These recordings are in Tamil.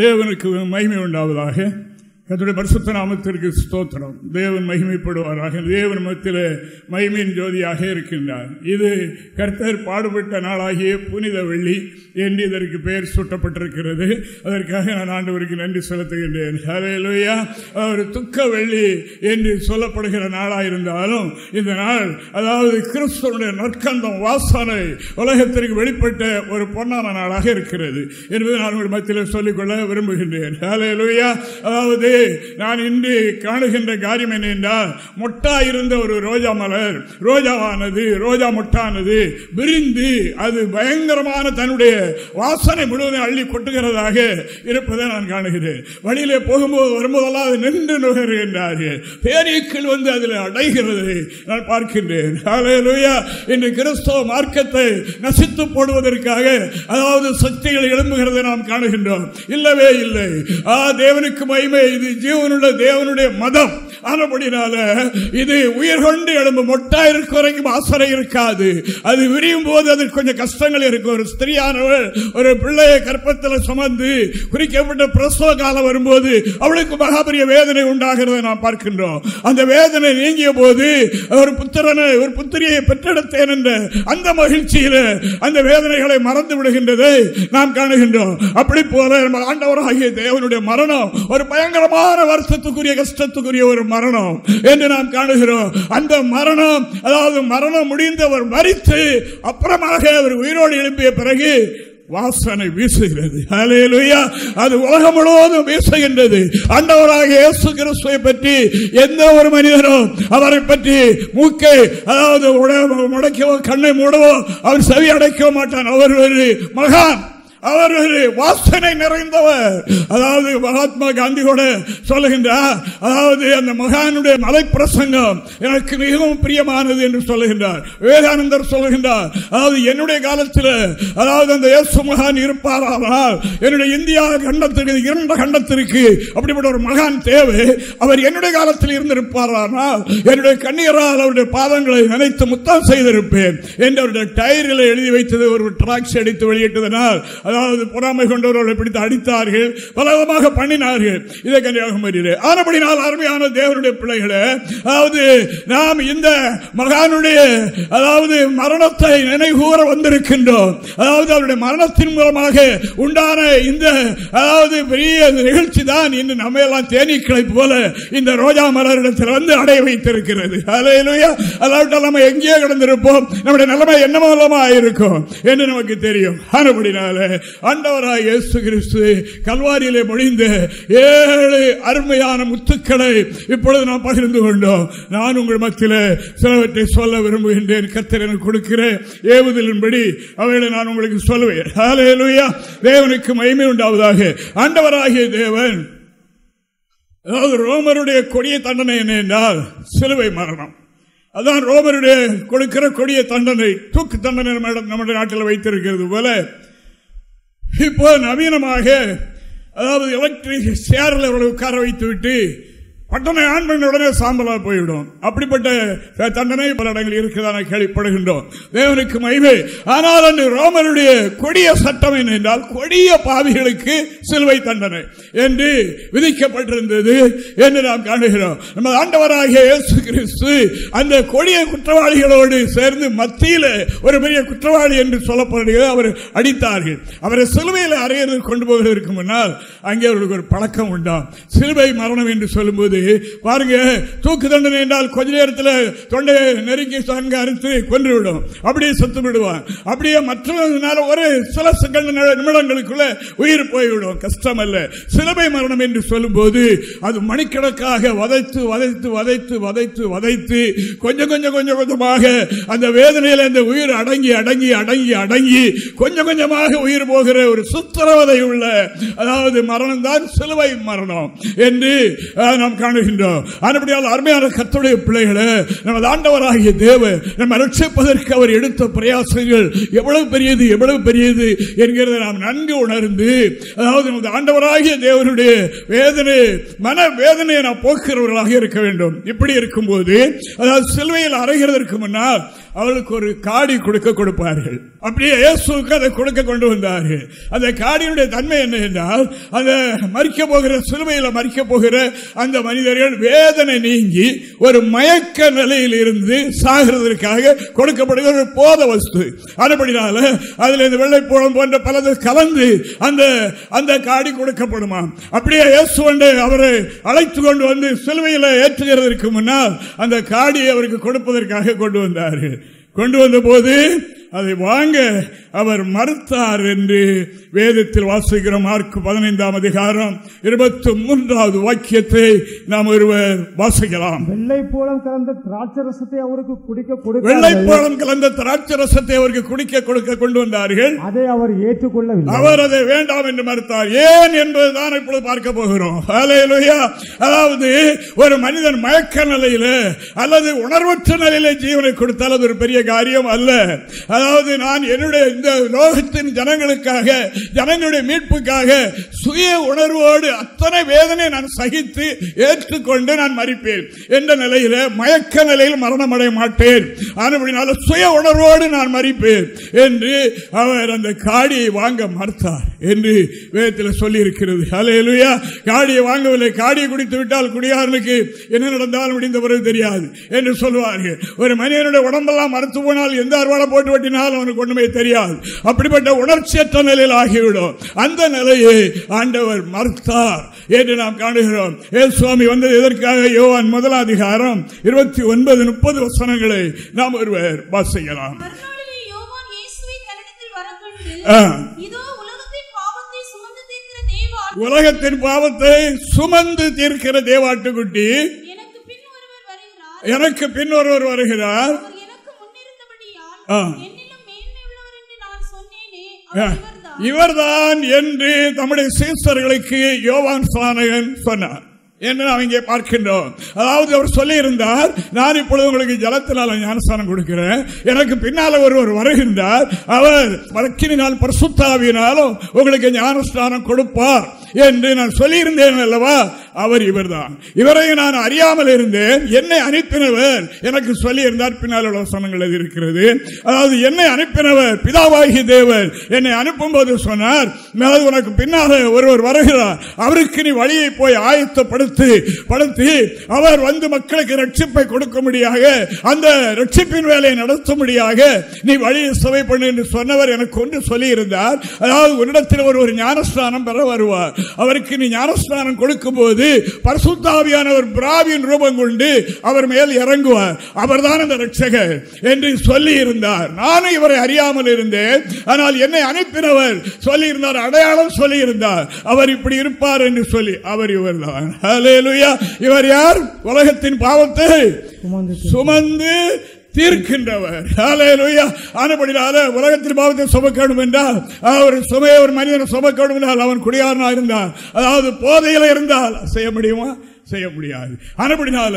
தேவனுக்கு மகிமை உண்டாவதாக. கத்துடைய பரிசுத்த நாமத்திற்கு ஸ்தோத்திரம். தேவன் மகிமைப்படுவாராக. தேவன் மத்தியில் மகிமையின் ஜோதியாக இருக்கின்றார். இது கர்த்தர் பாடுபட்ட நாளாகிய புனித வெள்ளி என்று இதற்கு பெயர் சூட்டப்பட்டிருக்கிறது. அதற்காக நான் ஆண்டவருக்கு நன்றி செலுத்துகின்றேன். ஹலேலுயா ஒரு துக்க வெள்ளி என்று சொல்லப்படுகிற நாளாக இருந்தாலும் இந்த நாள் அதாவது கிறிஸ்தவனுடைய நற்கந்தம் வாசனை உலகத்திற்கு வெளிப்பட்ட ஒரு பொன்னான நாளாக இருக்கிறது. என்பதை நான் உங்கள் மத்தியில் சொல்லிக்கொள்ள விரும்புகின்றேன். ஹலேலுயா அதாவது நான் இன்று காணுகின்ற காரியம் என்ன என்றால் மொட்டா இருந்த ஒரு ரோஜா மலர் ரோஜாவானது ரோஜா மொட்டானது விரிந்து அது பயங்கரமான தன்னுடைய வாசனை முழுவதும் அள்ளி கொட்டுகிறதாக இருப்பதை நான் காணுகிறேன். வழியிலே போகும்போது வரும்போதெல்லாம் அது நின்று நுகர்கின்றார்கள். பேரீக்கள் வந்து அதில் அடைகிறது நான் பார்க்கின்றேன். இன்று கிறிஸ்தவ மார்க்கத்தை நசித்து போடுவதற்காக அதாவது சக்திகள் எழும்புகிறதை நாம் காணுகின்றோம். இல்லவே இல்லை. ஆ தேவனுக்கு மகிமை இது ஜீவனுள்ள தேவனுடைய மதம். ஆனபடினால இது உயிர் கொண்டு எழும்பு மொட்டா இருக்க வரைக்கும் ஆசரை இருக்காது. அது விரியும் போது அதற்கு கொஞ்சம் கஷ்டங்கள் இருக்கும். ஒரு ஸ்திரியானவள் ஒரு பிள்ளையை கற்பத்தில் சுமந்து குறிக்கப்பட்ட பிரசவ காலம் வரும்போது அவளுக்கு மகாபரிய வேதனை உண்டாகிறத நாம் பார்க்கின்றோம். அந்த வேதனை நீங்கிய போது ஒரு புத்திரனை ஒரு புத்திரியை பெற்றெடுத்தேன் என்ற அந்த மகிழ்ச்சியில அந்த வேதனைகளை மறந்து விடுகின்றதை நாம் காணுகின்றோம். அப்படி போல நம்ம ஆண்டவராகிய தேவனுடைய மரணம் ஒரு பயங்கர பயங்கரமான வருத்தத்துக்குரிய கஷ்டத்துக்குரிய ஒரு மரணம் என்று நாம் காணுகிறோம். அந்த மரணம் அதாவது மரணம் முடிந்தவர் மறித்து அப்புறமாக அவர் உயிரோடு எழுப்பிய பிறகு வாசனை வீசுகிறது. அது உலகம் முழுவதும் வீசுகின்றது. அண்டவராக இயேசு கிறிஸ்துவை பற்றி எந்த ஒரு மனிதனும் அவரை பற்றி மூக்கை அதாவது முடக்கவோ கண்ணை மூடவோ அவர் செவி அடைக்க மாட்டான். அவர் ஒரு மகான். அவர்கள் வாசனை நிறைந்தவர். அதாவது மகாத்மா காந்தி கூட சொல்லுகின்றார் அதாவது அந்த மகானுடைய மலை பிரசங்கம் எனக்கு மிகவும் பிரியமானது என்று சொல்லுகின்றார். விவேகானந்தர் சொல்லுகின்றார் அதாவது என்னுடைய காலத்தில் அதாவது அந்த இயேசு மகான் இருப்பாரானால் என்னுடைய இந்தியா கண்டத்திற்கு இரண்டு கண்டத்திற்கு அப்படிப்பட்ட ஒரு மகான் தேவை. அவர் என்னுடைய காலத்தில் இருந்திருப்பாரானால் என்னுடைய கண்ணீரால் அவருடைய பாதங்களை நினைத்து முத்தம் செய்திருப்பேன் என்று அவருடைய டயரில் எழுதி வைத்தது ஒரு டிராக்ஸ் அடித்து வெளியிட்டதனால் அதாவது பொறாமை கொண்டவர்களை பிடித்து அடித்தார்கள் பலவிதமாக பண்ணினார்கள். இதை கன்னியாகுமரியிலே நாள் அருமையான தேவனுடைய பிள்ளைகளை அதாவது நாம் இந்த மகானுடைய அதாவது மரணத்தை நினைவுகூற வந்திருக்கின்றோம். அதாவது அவருடைய மரணத்தின் மூலமாக உண்டான இந்த அதாவது பெரிய நிகழ்ச்சி தான் இன்று நம்ம எல்லாம் தேனீக்களை போல இந்த ரோஜா மலரிடத்தில் வந்து அடைய வைத்திருக்கிறது. அதாவது நம்ம எங்கேயே கிடந்திருப்போம். நம்முடைய நிலைமை என்ன மூலமா இருக்கும் என்று நமக்கு தெரியும். ஆனப்படினால ஆண்டவராய் இயேசு கிறிஸ்து கல்வாரியிலே மொழிந்த ஏழு அருமையான முத்துக்களை இப்பொழுது நாம் பகிர்ந்து கொண்டோம். நான் உங்கள் மத்தியில் சிலவற்றை சொல்ல விரும்புகின்றேன். கத்தர் எனக்கு கொடுக்கிற ஏவுதலின்படி அவைகளை நான் உங்களுக்கு சொல்லுவேன். தேவனுக்கு மகிமை உண்டாவதாக. ஆண்டவராகிய தேவன் அதாவது ரோமருடைய கொடிய தண்டனை என்ன என்றால் சிலுவை மரணம். அதான் ரோமருடைய கொடுக்கிற கொடிய தண்டனை தூக்கு தண்டனை நம்முடைய நாட்டில் வைத்திருக்கிறது போல இப்போ நவீனமாக அதாவது எலக்ட்ரிக் சேரில் உட்கார வைத்து விட்டு பட்டனை ஆண் பண்ண உடனே சாம்பலா போய்விடும் அப்படிப்பட்ட தண்டனை பல இடங்கள் இருக்குதான கேள்விப்படுகின்றோம். தேவனுக்கு மகிமை. ஆனால் அன்று ரோமனுடைய கொடிய சட்டம் என்றால் கொடிய பாவிகளுக்கு சிலுவை தண்டனை என்று விதிக்கப்பட்டிருந்தது என்று நாம் காணுகிறோம். நம்ம ஆண்டவராகிய இயேசு கிறிஸ்து அந்த கொடிய குற்றவாளிகளோடு சேர்ந்து மத்தியில் ஒரு பெரிய குற்றவாளி என்று சொல்லப்படுகிறது. அவர் அடித்தார்கள். அவரை சிலுவையில் அறையிறது கொண்டு போவதற்கு முன்னால் அங்கே அவர்களுக்கு ஒரு பழக்கம் உண்டாம். சிலுவை மரணம் என்று சொல்லும்போது பாருங்க தூக்கு தண்டனை என்றால் கொஞ்ச நேரத்தில் தொண்டை நெருங்கி சங்க அறுத்து கொன்று விடும் அப்படியே செத்து விடுவான். அப்படியே மற்ற ஒரு சில செகண்ட் நிமிடங்களுக்குள்ள உயிர் போய்விடும். கஷ்டம் அல்ல சிலபை மரணம் என்று சொல்லும் போது அது மணிக்கணக்காக வதைத்து வதைத்து வதைத்து வதைத்து வதைத்து கொஞ்சம் கொஞ்சம் கொஞ்சம் கொஞ்சமாக அந்த வேதனையில் அந்த உயிர் அடங்கி அடங்கி அடங்கி அடங்கி கொஞ்சம் கொஞ்சமாக உயிர் போகிற ஒரு சுத்தரவதை உள்ள அதாவது மரணம் தான் சிலுவை மரணம் என்று நாம் காணுகின்றோம். அதுபடியால் அருமையான கத்துடைய பிள்ளைகளை நமது ஆண்டவராகிய தேவ நம்ம ரட்சிப்பதற்கு அவர் எடுத்த பிரயாசங்கள் எவ்வளவு பெரியது எவ்வளவு பெரியது என்கிறத நாம் நன்கு உணர்ந்து அதாவது நமது ஆண்டவராகிய தேவனுடைய வேதனை மன வேதனையை நாம் போக்குறவர்களாக இருக்க வேண்டும். இப்படி இருக்கும்போது அதாவது சிலுவையில் அறைகிறதற்கு முன்னால் அவளுக்கு ஒரு காடி கொடுக்க கொடுப்பார்கள். அப்படியே இயேசுக்கு அதை கொடுக்க கொண்டு வந்தார்கள். அந்த காடியினுடைய தன்மை என்ன என்றால் அந்த மறிக்க போகிற சிறுமையில் மறிக்க போகிற அந்த மனிதர்கள் வேதனை நீங்கி ஒரு மயக்க நிலையில் இருந்து சாகிறதற்காக கொடுக்கப்படுகிற ஒரு போத வஸ்து. அதுபடினால அதில் இந்த வெள்ளைப்போளம் போன்ற பலது கலந்து அந்த அந்த காடி கொடுக்கப்படுமா அப்படியே இயேசு அவரை அழைத்து கொண்டு வந்து சிலுவையில் ஏற்றுகிறதற்கு முன்னால் அந்த காடியை அவருக்கு கொடுப்பதற்காக கொண்டு வந்தார்கள். கொண்டு வந்த போது அதை வாங்க அவர் மறுத்தார் என்று வேதத்தில் வாசிக்கிறோம் மார்க் பதினைந்தாம் அதிகாரம் இருபத்தி மூன்றாவது வாக்கியத்தை நாம் ஒருவர் வாசிக்கலாம். வெள்ளை போலம் கலந்த திராட்சரசத்தை அவருக்கு குடிக்க கொடுக்க வெள்ளை போலம் கலந்த திராட்சரசத்தை அவருக்கு குடிக்க கொடுக்க கொண்டு வந்தார்கள். அதை அவர் ஏற்றுக்கொள்ளவில்லை. அவர் அதை வேண்டாம் என்று மறுத்தார். ஏன் என்பதுதான் இப்பொழுது பார்க்க போகிறோம். அதாவது ஒரு மனிதன் மயக்க நிலையில அல்லது உணர்வற்ற நிலையில ஜீவனை கொடுத்தால் அது ஒரு பெரிய காரியம் அல்ல. அதாவது நான் என்னுடைய இந்த லோகத்தின் ஜனங்களுக்காக ஜனங்களுடைய மீட்புக்காக சுய உணர்வோடு அத்தனை வேதனை நான் சகித்து ஏற்றுக்கொண்டு நான் மறிப்பேன் என்ற நிலையில மயக்க நிலையில் மரணம் அடைய மாட்டேன். அப்படினால சுய உணர்வோடு நான் மறிப்பேன் என்று அவர் அந்த காடியை வாங்க மறுத்தார். என்று வேதத்தில் சொல்லி இருக்கிறது அலையலுயா காடியை வாங்கவில்லை. காடியை குடித்து விட்டால் குடியாரனுக்கு என்ன நடந்தாலும் முடிந்த பிறகு தெரியாது என்று சொல்லுவார்கள் ஒரு மனிதனுடைய உடம்பெல்லாம் மறுத்து போனால் எந்த அறுவாடை போட்டு வெட்டினால் அவனுக்கு ஒன்றுமே தெரியாது. அப்படிப்பட்ட உணர்ச்சியற்ற நிலையில் ஆகிவிடும். அந்த நிலையை ஆண்டவர் மறுத்தார் என்று நாம் காணுகிறோம். ஏ சுவாமி வந்தது எதற்காக? யோவான் முதல் அதிகாரம் இருபத்தி ஒன்பது முப்பது வசனங்களை நாம் ஒருவர் வாசிக்கலாம். உலகத்தின் பாவத்தை சுமந்து தீர்க்கிற தேவாட்டுக்குட்டி எனக்கு பின் ஒருவர் வருகிறார். இவர்தான். என்று தம்முடைய சீசர்களுக்கு யோவான் சானகன் சொன்னார். என்று நாம் இங்கே பார்க்கின்றோம். அதாவது அவர் சொல்லியிருந்தார் நான் இப்பொழுது உங்களுக்கு ஜலத்தினால் ஞானஸ்தானம் கொடுக்கிறேன். எனக்கு பின்னால் ஒருவர் வருகின்றார். அவர் வழக்கினால் பரிசுத்தாவினாலும் உங்களுக்கு ஞானஸ்தானம் கொடுப்பார். என்று நான் சொல்லியிருந்தேன் அல்லவா? அவர் இவர்தான். இவரை நான் அறியாமல் இருந்தேன். என்னை அனுப்பினவர் எனக்கு சொல்லி இருந்தார் பின்னால் வசனங்கள் இருக்கிறது? அதாவது என்னை அனுப்பினவர் பிதாவாகி தேவர் என்னை அனுப்பும் போது சொன்னார் உனக்கு பின்னால ஒருவர் வருகிறார். அவருக்கு நீ வழியை போய் ஆயத்தப்படுத்தி படுத்தி அவர் வந்து மக்களுக்கு ரட்சிப்பை கொடுக்கும்படியாக அந்த ரட்சிப்பின் வேலையை நடத்தும்படியாக நீ வழியை சுவை பண்ணு என்று சொன்னவர் எனக்கு ஒன்று சொல்லி இருந்தார் அதாவது உன்னிடத்தில் ஒரு ஒரு ஞானஸ்தானம் பெற வருவார். அவருக்கு நீ ஞானஸ்தானம் கொடுக்கும் போது பரிசுத்தாவியானவர் பிராவின் ரூபம் கொண்டு அவர் மேல் இறங்குவார். அவர் தான் அந்த ரட்சகர் என்று சொல்லி இருந்தார் நானும் இவரை அறியாமல் இருந்தேன். ஆனால் என்னை அனுப்பினவர் சொல்லி இருந்தார் அடையாளம் சொல்லி இருந்தார் அவர் இப்படி இருப்பார் என்று சொல்லி அவர் இவர் தான் இவர் யார்? உலகத்தின் பாவத்தை சுமந்து தீர்க்கின்றவர். உலகத்தில் பாவத்தை சுமக்கணும் என்றால் அவர் சுமையை ஒரு மனிதன் சுமக்கணும் என்றால் அவன் குடியாரனா இருந்தால் அதாவது போதையில இருந்தால் செய்ய முடியுமா? செய்ய முடியாது. அப்படினால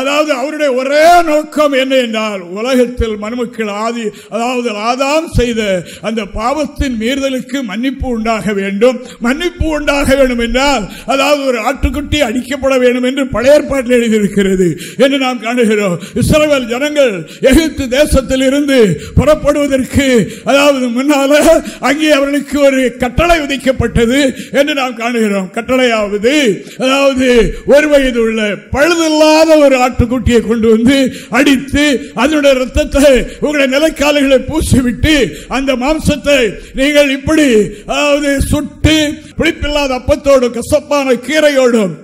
அதாவது அவருடைய ஒரே நோக்கம் என்ன என்றால் உலகத்தில் மனுமக்கள் ஆதி அதாவது ஆதாம் செய்த அந்த பாவத்தின் மீறுதலுக்கு மன்னிப்பு உண்டாக வேண்டும். மன்னிப்பு உண்டாக வேண்டும் என்றால் அதாவது ஒரு ஆட்டுக்குட்டி அடிக்கப்பட வேண்டும் என்று பழைய ஏற்பாட்டில் எழுதியிருக்கிறது என்று நாம் காணுகிறோம். இஸ்ரவேல் ஜனங்கள் எகிப்து தேசத்தில் இருந்து புறப்படுவதற்கு அதாவது முன்னால அங்கே அவர்களுக்கு ஒரு கட்டளை விதிக்கப்பட்டது என்று நாம் காணுகிறோம். கட்டளையாவது அதாவது ஒரு வயது உள்ள பழுதில்லாத ஒரு ஆட்டுக்குட்டியை கொண்டு வந்து அடித்து அதனுடைய ரத்தத்தை உங்களுடைய நிலக்காலைகளை பூசிவிட்டு அந்த மாம்சத்தை நீங்கள் இப்படி அதாவது சுட்டு புளிப்பில்லாத அப்பத்தோடும் கசப்பான கீரையோடும்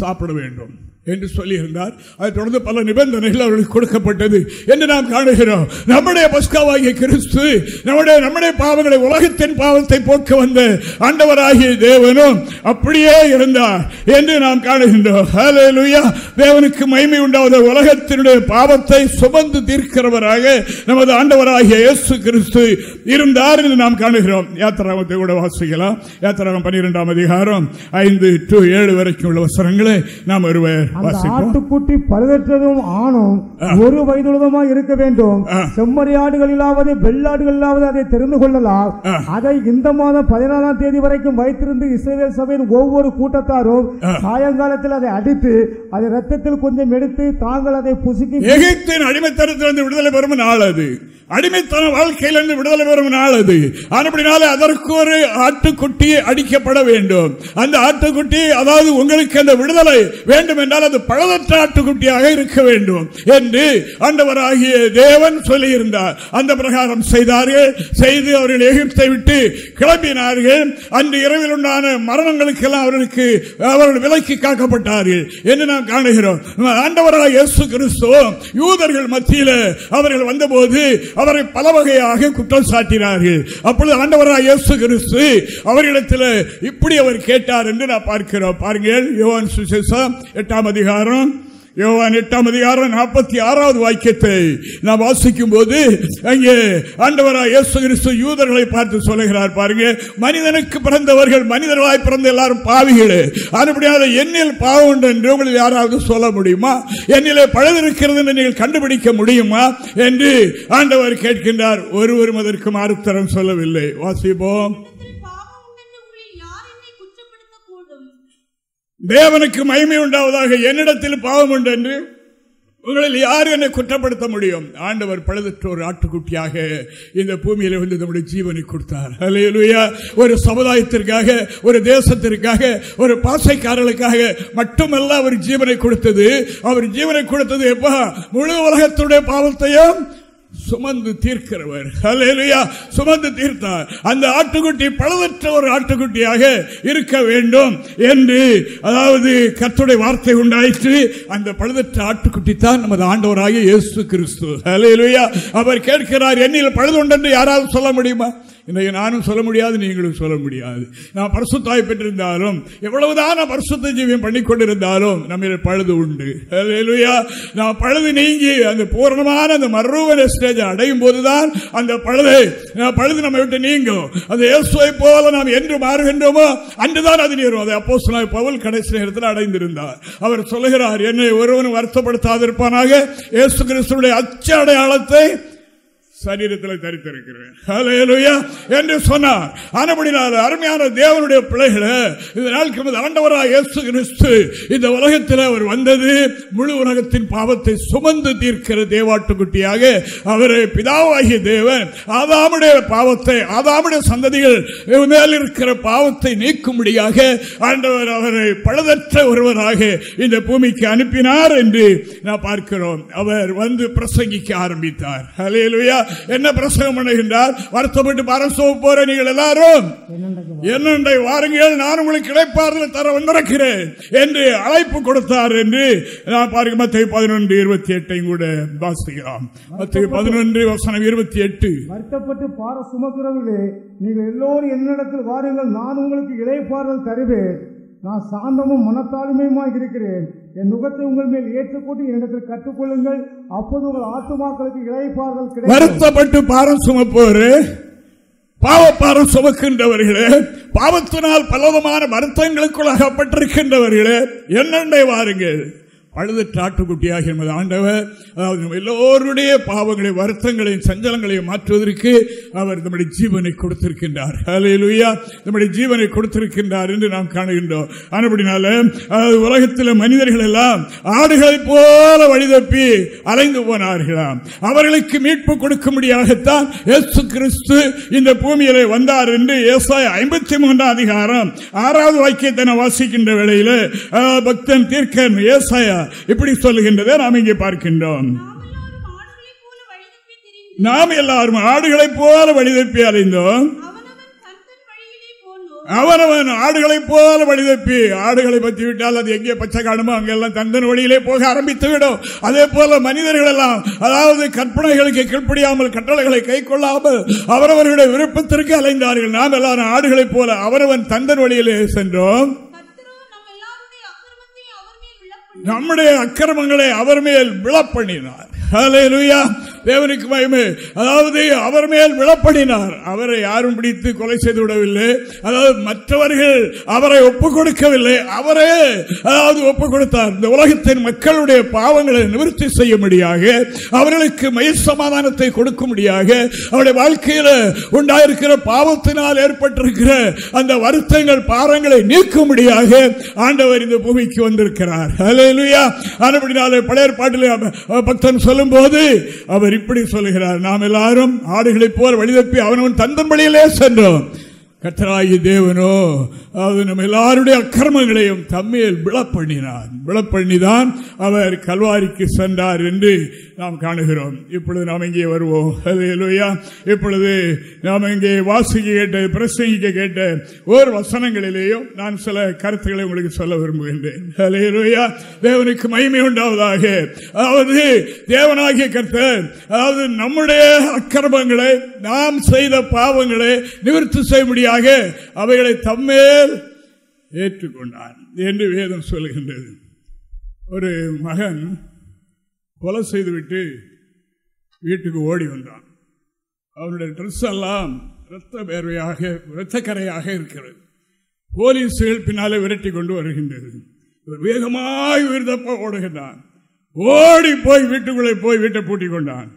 சாப்பிட வேண்டும். என்று சொல்லியிருந்தார். அதை தொடர்ந்து பல நிபந்தனைகள் அவர்களுக்கு கொடுக்கப்பட்டது என்று நாம் காணுகிறோம். நம்முடைய பஸ்காவாகிய கிறிஸ்து நம்முடைய நம்முடைய பாவங்களை உலகத்தின் பாவத்தை போக்க வந்த ஆண்டவராகிய தேவனும் அப்படியே இருந்தார் என்று நாம் காணுகின்றோம். தேவனுக்கு மைமை உண்டாவது உலகத்தினுடைய பாவத்தை சுமந்து தீர்க்கிறவராக நமது ஆண்டவராகிய இயேசு கிறிஸ்து இருந்தார் என்று நாம் காணுகிறோம். யாத்திராமத்தை கூட வாசிக்கலாம். யாத்திராகம் பன்னிரெண்டாம் அதிகாரம் ஐந்து டு ஏழு வரைக்கும் உள்ள வசனங்களை நாம் ஒருவர் அந்த ஆட்டுக்குட்டி பழுதற்றதும் ஆணும் ஒரு வயதுள்ளதுமா இருக்க வேண்டும். செம்மறியாடுகளிலாவது வெள்ளாடுகளிலாவது அதை தெரிந்து கொள்ளலாம். அதை இந்த மாதம் பதினாலாம் தேதி வரைக்கும் வைத்திருந்து இஸ்ரேல் சபையின் ஒவ்வொரு கூட்டத்தாரும் சாயங்காலத்தில் அதை அடித்து அதை ரத்தத்தில் கொஞ்சம் எடுத்து தாங்கள் அதை புசுக்கி எகிப்தின் அடிமைத்தனத்திலிருந்து விடுதலை பெறும் நாள் அது. அடிமைத்தன வாழ்க்கையிலிருந்து விடுதலை பெறும் நாள் அது. அப்படினாலே அதற்கு ஒரு ஆட்டுக்குட்டி அடிக்கப்பட வேண்டும். அந்த ஆட்டுக்குட்டி அதாவது உங்களுக்கு அந்த விடுதலை வேண்டும் என்றால் அது பழதற்றாட்டுக்குட்டியாக இருக்க வேண்டும் என்று ஆண்டவராகிய தேவன் சொல்லியிருந்தார். அந்த பிரகாரம் செய்தார்கள். செய்து அவர்கள் எகிப்தை விட்டு கிளம்பினார்கள். அன்று இரவில் உண்டான மரணங்களுக்கெல்லாம் அவர்களுக்கு அவர்கள் விலக்கி காக்கப்பட்டார்கள் என்று நாம் காணுகிறோம். ஆண்டவராக இயேசு கிறிஸ்து யூதர்கள் மத்தியில் அவர்கள் வந்தபோது அவரை பல வகையாக குற்றம் சாட்டினார்கள். அப்பொழுது ஆண்டவராக இயேசு கிறிஸ்து அவர்களிடத்தில் இப்படி அவர் கேட்டார் என்று நான் பார்க்கிறோம். பாருங்கள் யோவான் சுசேஷம் எட்டாம் அதிகாரம் யோவான் எட்டாம் அதிகாரம் நாற்பத்தி ஆறாவது வாக்கியத்தை நாம் வாசிக்கும் போது அங்கே ஆண்டவராய் இயேசு கிறிஸ்து யூதர்களை பார்த்து சொல்லுகிறார் பாருங்க மனிதனுக்கு பிறந்தவர்கள் மனிதர்களாய் பிறந்த எல்லாரும் பாவிகளே. அதுபடியாத என்னில் பாவம் என்று உங்களில் யாராவது சொல்ல முடியுமா? என்னிலே பழுது இருக்கிறது என்று நீங்கள் கண்டுபிடிக்க முடியுமா? என்று ஆண்டவர் கேட்கின்றார். ஒருவரும் அதற்கு மாறுத்தரம் சொல்லவில்லை. வாசிப்போம் உலகத்தில் பாவம் உண்டென்று உங்களில் யார் என்னை குற்றப்படுத்தக்கூடும் தேவனுக்கு மகிமை உண்டாவதாக என்னிடத்தில் பாவம் உண்டு என்று உங்களில் யார் என்னை குற்றப்படுத்த முடியும்? ஆண்டவர் பழுதற்ற ஒரு ஆட்டுக்குட்டியாக இந்த பூமியில் வந்து நம்முடைய ஜீவனை கொடுத்தார். அலையலுயா ஒரு சமுதாயத்திற்காக ஒரு தேசத்திற்காக ஒரு பாசைக்காரர்களுக்காக மட்டுமல்ல அவர் ஜீவனை கொடுத்தது. அவர் ஜீவனை கொடுத்தது எப்போ? முழு உலகத்துடைய பாவத்தையும் சுமந்து தீர்க்கிறவர். அல்லேலூயா சுமந்து தீர்த்தார். அந்த ஆட்டுக்குட்டி பழுதற்ற ஒரு ஆட்டுக்குட்டியாக இருக்க வேண்டும் என்று அதாவது கத்துடைய வார்த்தை உண்டாயிற்று. அந்த பழுதற்ற ஆட்டுக்குட்டி தான் நமது ஆண்டவராக இயேசு கிறிஸ்து. அல்லேலூயா அவர் கேட்கிறார் என்னில் பழுது உண்டென்று யாராவது சொல்ல முடியுமா? இன்றைக்கு நானும் சொல்ல முடியாது நீங்களும் சொல்ல முடியாது. நான் பரிசுத்தாய் பெற்றிருந்தாலும் எவ்வளவுதான் நான் பரிசுத்த ஜீவியம் பண்ணிக்கொண்டிருந்தாலும் நம்ம பழுது உண்டு. அல்லேலூயா நான் பழுது நீங்கி அந்த பூரணமான அந்த மர்ரூவன ஸ்டேஜ் அடையும் போதுதான் அந்த பழுதை நான் பழுது நம்ம விட்டு நீங்கும். அந்த இயேசுவை போல நாம் என்று மாறுகின்றோமோ அன்றுதான் அது நீரும். அதை அப்போ பவுல் கடைசி நேரத்தில் அடைந்திருந்தார். அவர் சொல்லுகிறார் என்னை ஒருவன் வருத்தப்படுத்தாதிருப்பானாக. இயேசு கிறிஸ்துடைய அச்ச அடையாளத்தை சரீரத்தில் தரித்திருக்கிறேன். என்று சொன்னார். ஆனபடினால அருமையான தேவனுடைய பிள்ளைகளை இந்த நாளுக்கு ஆண்டவராக இயேசு கிறிஸ்து இந்த உலகத்தில் அவர் வந்தது முழு உலகத்தின் பாவத்தை சுமந்து தீர்க்கிற தேவாட்டுக்குட்டியாக அவரை பிதாவாகிய தேவன் ஆதாமுடைய பாவத்தை ஆதாமுடைய சந்ததிகள் மேல் இருக்கிற பாவத்தை நீக்கும்படியாக ஆண்டவர் அவரை பழுதற்ற ஒருவராக இந்த பூமிக்கு அனுப்பினார் என்று நான் பார்க்கிறோம். அவர் வந்து பிரசங்கிக்க ஆரம்பித்தார். ஹலேலுயா என்ன பிரசவம் பண்ணுகின்றார்? வருத்தப்பட்டு பரசோ போற நீங்கள் எல்லாரும். என்னண்டை வாருங்கள் நான் உங்களுக்கு கிடைப்பார்கள் தர வந்திருக்கிறேன் என்று அழைப்பு கொடுத்தார் என்று நான் பாருங்க மத்திய பதினொன்று இருபத்தி எட்டையும் கூட வாசிக்கலாம். மத்திய பதினொன்று வசனம் இருபத்தி எட்டு. வருத்தப்பட்டு பார சுமக்கிறவர்களே நீங்கள் எல்லோரும் என்னிடத்தில் வாருங்கள் நான் உங்களுக்கு இழைப்பார்கள் தருவேன். நான் சாந்தமும் மனத்தாழ்மையுமாய் இருக்கிறேன். என் நுகத்தை உங்கள் மேல் ஏற்றுக்கொண்டு என்னிடத்தில் கற்றுக்கொள்ளுங்கள். அப்போது உங்கள் ஆத்துமாக்களுக்கு இழைப்பார்கள் வருத்தப்பட்டு பாரம் சுமப்போரு. பாவப்பாரம் சுமக்கின்றவர்களே பாவத்தினால் பலவிதமான வருத்தங்களுக்குள் அகப்பட்டிருக்கின்றவர்களே என்னென்ன வாருங்கள். பழுதற்ற ஆட்டுக்குட்டியாக என்பது ஆண்டவர் அதாவது நம்ம எல்லோருடைய பாவங்களையும் வருத்தங்களையும் சஞ்சலங்களையும் மாற்றுவதற்கு அவர் நம்முடைய ஜீவனை கொடுத்திருக்கின்றார். அலையிலுயா நம்முடைய ஜீவனை கொடுத்திருக்கின்றார் என்று நாம் காணுகின்றோம். ஆனபடினால அதாவது உலகத்தில் மனிதர்கள் எல்லாம் ஆடுகளைப் போல வழிதப்பி அலைந்து போனார்களாம். அவர்களுக்கு மீட்பு கொடுக்கும்படியாகத்தான் இயேசு கிறிஸ்து இந்த பூமியிலே வந்தார் என்று ஏசாய ஐம்பத்தி மூன்றாம் அதிகாரம் ஆறாவது வாக்கியத்தை நான் வாசிக்கின்ற வேளையில் பக்தன் தீர்க்கன் ஏசாயா இப்படி சொல்லுகின்றதை நாம் இங்கே பார்க்கின்றோம். நாம் எல்லாரும் ஆடுகளைப் போல வழிதப்பி அலைந்தோம். அவனவன் ஆடுகளை போல வழிதப்பி ஆடுகளை பற்றி விட்டால் அது எங்கே பச்சை காணுமோ அங்கெல்லாம் தந்தன் வழியிலே போக ஆரம்பித்து விடும் அதே போல மனிதர்கள் எல்லாம் அதாவது கற்பனைகளுக்கு கீழ்ப்படியாமல் கட்டளைகளை கை கொள்ளாமல் அவரவர்களுடைய விருப்பத்திற்கு அலைந்தார்கள். நாம் எல்லாரும் ஆடுகளைப் போல அவரவன் தந்தன் வழியிலே சென்றோம். நம்முடைய அக்கிரமங்களை அவர் மேல் விழப்பண்ணினார். தேவனுக்கு மகிமை. அதாவது அவர் மேல் விழப்படினார். அவரை யாரும் பிடித்து கொலை செய்து விடவில்லை. அதாவது மற்றவர்கள் அவரை ஒப்புக் கொடுக்கவில்லை. அவரே அதாவது ஒப்புக் கொடுத்தார். இந்த உலகத்தின் மக்களுடைய பாவங்களை நிவர்த்தி செய்யும்படியாக அவர்களுக்கு மயில் சமாதானத்தை கொடுக்கும்படியாக அவருடைய வாழ்க்கையில் உண்டாயிருக்கிற பாவத்தினால் ஏற்பட்டிருக்கிற அந்த வருத்தங்கள் பாரங்களை நீக்கும்படியாக ஆண்டவர் இந்த பூமிக்கு வந்திருக்கிறார். பழைய பாட்டில் பக்தன் சொல்லும் போது அவர் இப்படி சொல்லுகிறார். நாம் எல்லாரும் ஆடுகளைப் போல் வழிதப்பி அவனவன் தந்தன் வழியிலே சென்றோம். கத்தராயி தேவனோ அது நம்ம எல்லாருடைய அக்கிரமங்களையும் தம்மையில் விழப்பண்ணினார் விழப்பண்ணிதான் அவர் கல்வாரிக்கு சென்றார் என்று நாம் காணுகிறோம். இப்பொழுது நாம் இங்கே வருவோம்? லோயா இப்பொழுது நாம் இங்கே வாசிக்க கேட்ட பிரசங்கிக்க கேட்ட ஓர் வசனங்களிலேயும் நான் சில கருத்துக்களை உங்களுக்கு சொல்ல விரும்புகின்றேன். லோயா தேவனுக்கு மகிமை உண்டாவதாக. அதாவது தேவனாகிய கர்த்தர் அதாவது நம்முடைய அக்கிரமங்களை நாம் செய்த பாவங்களை நிவர்த்தி செய்ய முடியாது. வழியாக அவைகளை தம்மேல் ஏற்றுக்கொண்டான் என்று வேதம் சொல்கின்றது. ஒரு மகன் கொலை செய்துவிட்டு வீட்டுக்கு ஓடி வந்தான். அவனுடைய ட்ரெஸ் எல்லாம் இரத்த பேர்வையாக இரத்தக்கரையாக இருக்கிறது. போலீஸுகள் பின்னாலே விரட்டி கொண்டு வருகின்றது. வேகமாய் உயிர்தப்ப ஓடுகின்றான். ஓடி போய் வீட்டுக்குள்ளே போய் வீட்டை பூட்டி கொண்டான்.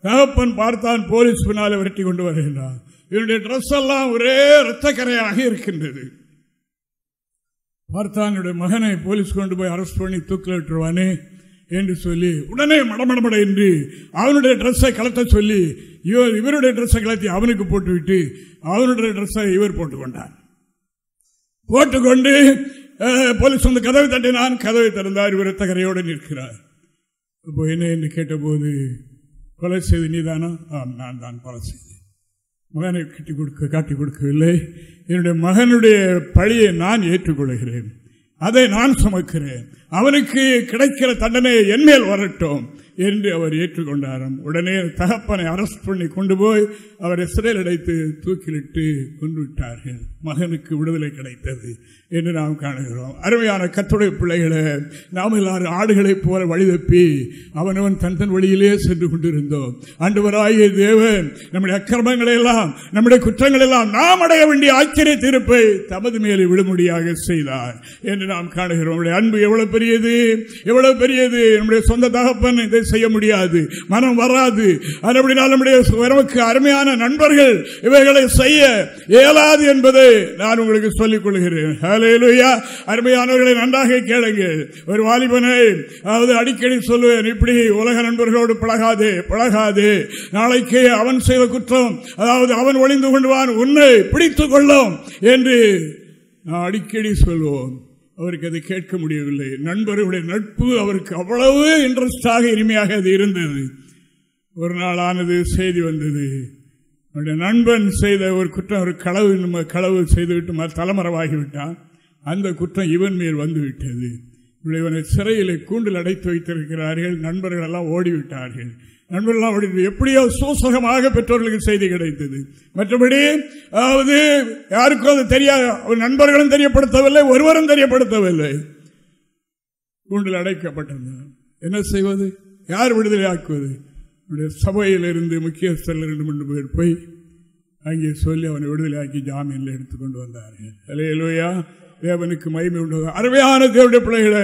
தகப்பன் பார்த்தான் போலீஸ் பின்னாலே விரட்டி கொண்டு வருகின்றான். இவருடைய ட்ரெஸ் எல்லாம் ஒரே ரத்தக்கரையாக இருக்கின்றது. பார்த்தானுடைய மகனை போலீஸ் கொண்டு போய் அரெஸ்ட் பண்ணி தூக்கில் விட்டுருவானே என்று சொல்லி உடனே மடமடமட என்று அவனுடைய ட்ரெஸ்ஸை கலத்த சொல்லி இவர் இவருடைய ட்ரெஸ்ஸை கலத்தி அவனுக்கு போட்டுவிட்டு அவனுடைய ட்ரெஸ்ஸை இவர் போட்டுக்கொண்டார். போட்டுக்கொண்டு போலீஸ் வந்து கதவை தட்டினான். கதவை திறந்தார். இவர் ரத்தக்கரையோடு நிற்கிறார். இப்போ என்ன என்று கேட்டபோது கொலை செய்து நீதானா? ஆம் நான் தான் கொலை செய்தேன். மகனை கட்டி கொடுக்க காட்டி கொடுக்கவில்லை. என்னுடைய மகனுடைய பழியை நான் ஏற்றுக்கொள்கிறேன். அதை நான் சுமக்கிறேன். அவனுக்கு கிடைக்கிற தண்டனை என்மேல் வரட்டும். என்று அவர் ஏற்றுக்கொண்டாராம். உடனே தகப்பனை அரெஸ்ட் பண்ணி கொண்டு போய் அவரை சிறையில் அடைத்து தூக்கிலிட்டு கொண்டு விட்டார்கள் மகனுக்கு விடுதலை கிடைத்தது என்று நாம் காணுகிறோம். அருமையான கத்துடைய பிள்ளைகளை நாம் எல்லாரும் ஆடுகளைப் போல வழிதப்பி அவனவன் தன் தன் வழியிலே சென்று கொண்டிருந்தோம். அண்டுவராகிய தேவன் நம்முடைய அக்கிரமங்களை எல்லாம் நம்முடைய குற்றங்கள் எல்லாம் நாம் அடைய வேண்டிய ஆச்சரிய தீர்ப்பை தமது மேலே விடுமுடியாக செய்தார் என்று நாம் காணுகிறோம். அன்பு எவ்வளவு பெரியது எவ்வளவு பெரியது. நம்முடைய சொந்த தகப்பன் இதை செய்ய முடியாது. மனம் வராது. அப்படினால் நம்முடைய நமக்கு அருமையான நண்பர்கள் இவைகளை செய்ய இயலாது என்பதை நான் உங்களுக்கு சொல்லிக் கொள்கிறேன் அருமையானவர்களை நன்றாக கேளுங்கள். ஒரு வாலிபனை அதாவது அடிக்கடி சொல்லுவேன் இப்படி உலக நண்பர்களோடு பழகாதே பழகாது. நாளைக்கு அவன் செய்த குற்றம் அதாவது அவன் ஒளிந்து கொண்டுவான் உன்னை பிடித்துக் கொள்ளும் என்று அடிக்கடி சொல்வோம். அவருக்கு அதை கேட்க முடியவில்லை. நண்பருடைய நட்பு அவருக்கு அவ்வளவு இன்ட்ரெஸ்டாக இனிமையாக அது இருந்தது. ஒரு நாள் ஆனது செய்தி வந்தது. அவருடைய நண்பன் செய்த ஒரு குற்றம் ஒரு களவு நம்ம களவு செய்துவிட்டு தலைமறைவாகிவிட்டான். அந்த குற்றம் இவன் மேல் வந்துவிட்டது. இவனை சிறையில் கூண்டில் அடைத்து வைத்திருக்கிறார்கள். நண்பர்களெல்லாம் ஓடிவிட்டார்கள். நண்பர்களாம் ஓடி எப்படியோ சூசகமாக பெற்றோர்களுக்கு செய்தி கிடைத்தது. மற்றபடி அதாவது யாருக்கும் அது தெரியாது. நண்பர்களும் தெரியப்படுத்தவில்லை ஒருவரும் தெரியப்படுத்தவில்லை. கூண்டில் அடைக்கப்பட்டது. என்ன செய்வது? யார் விடுதலை ஆக்குவது? சபையிலிருந்து முக்கியஸ்தல் இரண்டு மூன்று பேர் போய் அங்கே சொல்லி அவனை விடுதலை ஆக்கி ஜாமீனில் எடுத்துக்கொண்டு வந்தார்கள். அலையலோயா தேவனுக்கு மகிமை உண்டு அருமையான தேவடைய பிள்ளைகளை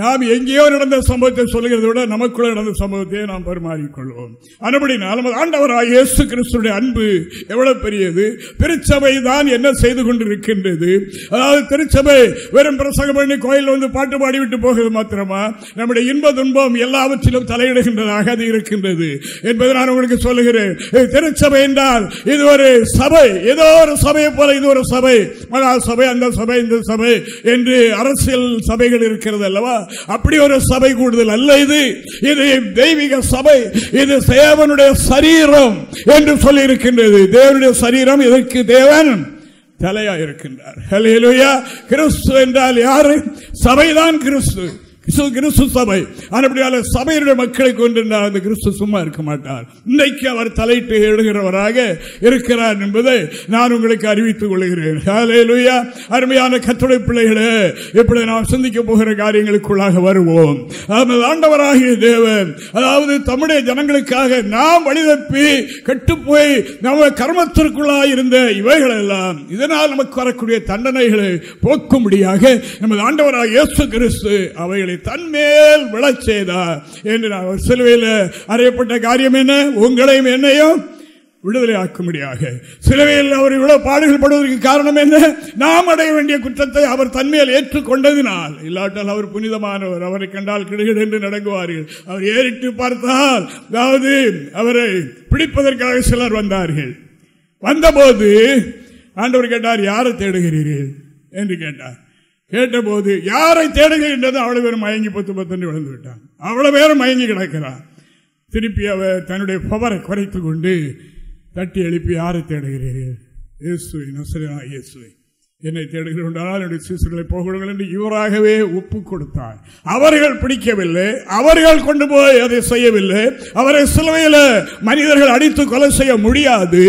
நாம் எங்கேயோ நடந்த சம்பவத்தை சொல்லுகிறத விட நமக்குள்ள நடந்த சம்பவத்தை நாம் பரிமாறிக்கொள்வோம். அதுபடினால் ஆண்டவராக இயேசு கிறிஸ்துடைய அன்பு எவ்வளவு பெரியது? திருச்சபை தான் என்ன செய்து கொண்டிருக்கின்றது? அதாவது திருச்சபை வெறும் பிரசங்கம் பண்ணி கோயில் வந்து பாட்டு பாடிவிட்டு போகிறது மாத்திரமா? நம்முடைய இன்ப துன்பம் எல்லாவற்றிலும் தலையிடுகின்றதாக அது இருக்கின்றது. என்பதை நான் உங்களுக்கு சொல்லுகிறேன். திருச்சபை என்றால் இது ஒரு சபை. ஏதோ ஒரு சபையை போல இது ஒரு சபை. மகா சபை அந்த சபை இந்த சபை என்று அரசியல் சபைகள் இருக்கிறது அல்லவா? அப்படி ஒரு சபை கூடுதல் அல்ல இது. இது தெய்வீக சபை. இது தேவனுடைய சரீரம் என்று சொல்லி இருக்கின்றது தேவனுடைய சரீரம் இதற்கு தேவன்? தலையா இருக்கின்றார் கிறிஸ்து என்றால் யாரு? சபைதான் கிறிஸ்து. கிறிஸ்து சபை. அப்படியால சபையினுடைய மக்களை கொண்டிருந்தார் அந்த கிறிஸ்து சும்மா இருக்க மாட்டார். இன்னைக்கு அவர் தலையிட்டு எழுகிறவராக இருக்கிறார் என்பதை நான் உங்களுக்கு அறிவித்துக் கொள்கிறேன். அருமையான கத்துடை பிள்ளைகளே இப்படி நாம் சிந்திக்க போகிற காரியங்களுக்குள்ளாக வருவோம். ஆண்டவராகிய தேவன் அதாவது தமிழக ஜனங்களுக்காக நாம் வழிதப்பி கட்டுப்போய் நம்ம கர்மத்திற்குள்ளாக இருந்த இவைகள் எல்லாம் இதனால் நமக்கு வரக்கூடிய தண்டனைகளை போக்கும்படியாக நமது ஆண்டவராக இயேசு கிறிஸ்து அவைகளை தன்மேல் விழச் செய்தார் என்று நான் சிலுவையில் அறியப்பட்ட காரியம் என்ன? உங்களையும் என்னையும் விடுதலை ஆக்கும்படியாக சிலுவையில் அவர் இவ்வளவு பாடுகள் படுவதற்கு காரணம் என்ன? நாம் அடைய வேண்டிய குற்றத்தை அவர் தன்மையில் ஏற்றுக்கொண்டதினால். இல்லாட்டால் அவர் புனிதமானவர். அவரை கண்டால் கிடுகிடு என்று நடங்குவார்கள். அவர் ஏறிட்டு பார்த்தால் அதாவது அவரை பிடிப்பதற்காக சிலர் வந்தார்கள். வந்தபோது ஆண்டவர் கேட்டார் யாரை தேடுகிறீர்கள்? என்று கேட்டார். கேட்டபோது யாரை தேடுகின்றது அவ்வளவு பேரும் மயங்கி பத்து பத்து விழுந்து விட்டான். அவ்வளவு பேரும் மயங்கி கிடக்கிறான். திருப்பி அவர் தன்னுடைய பவரை குறைத்து கொண்டு தட்டி எழுப்பி யாரை தேடுகிறீர்கள்? இயேசுவை நசுரா இயேசுவை. என்னை தேடுகிறோம் என்னுடைய சீசர்களை போகணுங்கள் என்று இவராகவே ஒப்பு கொடுத்தார். அவர்கள் பிடிக்கவில்லை அவர்கள் கொண்டு போய் அதை செய்யவில்லை. அவரை சிலுவையில் மனிதர்கள் அடித்து கொலை செய்ய முடியாது.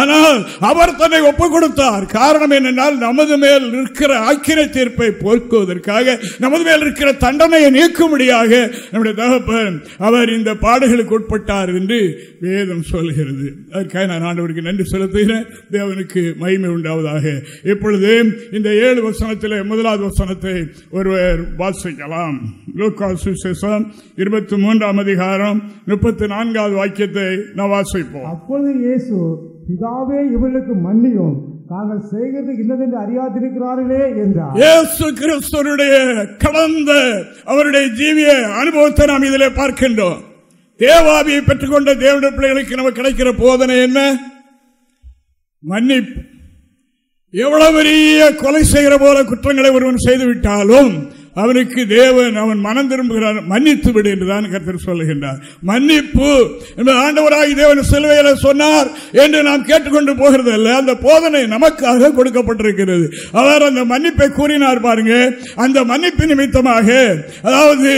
ஆனால் அவர் தன்னை ஒப்பு கொடுத்தார். காரணம் என்னென்னால் நமது மேல் இருக்கிற ஆக்கிர தீர்ப்பை போர்க்குவதற்காக நமது மேல் இருக்கிற தண்டனையை நீக்கும்படியாக நம்முடைய தகப்பன் அவர் இந்த பாடுகளுக்கு உட்பட்டார் என்று வேதம் சொல்கிறது. அதற்காக நான் ஆண்டவருக்கு நன்றி செலுத்துகிறேன். தேவனுக்கு மகிமை உண்டாவதாக. இப்பொழுது இந்த ஏழு வசனத்தில் முதலாவது வசனத்தை ஒருவர் வாசிக்கலாம். இருபத்தி மூன்றாம் அதிகாரம் முப்பத்தி நான்காவது வாக்கியத்தை நான் வாசிப்போம். அப்பொழுது இயேசு பிதாவே இவர்களுக்கு மன்னியும். தாங்கள் செய்கிறது இன்னதென்று அறியாதிருக்கிறார்களே என்றார். இயேசு கிறிஸ்தவருடைய கடந்த அவருடைய ஜீவிய அனுபவத்தை நாம் இதில் பார்க்கின்றோம். தேவாபியை பெற்றுக்கொண்ட தேவனுடைய பிள்ளைகளுக்கு நமக்கு கிடைக்கிற போதனை என்ன? மன்னிப்பு. எவ்வளவு பெரிய கொலை செய்கிற போல குற்றங்களை ஒருவன் செய்துவிட்டாலும் அவனுக்கு தேவன் அவன் மனம் திரும்புகிறான். மன்னித்து விடு என்றுதான் கருத்து சொல்லுகின்றார். மன்னிப்பு ஆண்டவராகி தேவன் சிலுவையில சொன்னார் என்று நாம் கேட்டுக்கொண்டு போகிறது அல்ல அந்த போதனை நமக்காக கொடுக்கப்பட்டிருக்கிறது. அவர் அந்த மன்னிப்பை கூறினார் பாருங்க. அந்த மன்னிப்பு நிமித்தமாக அதாவது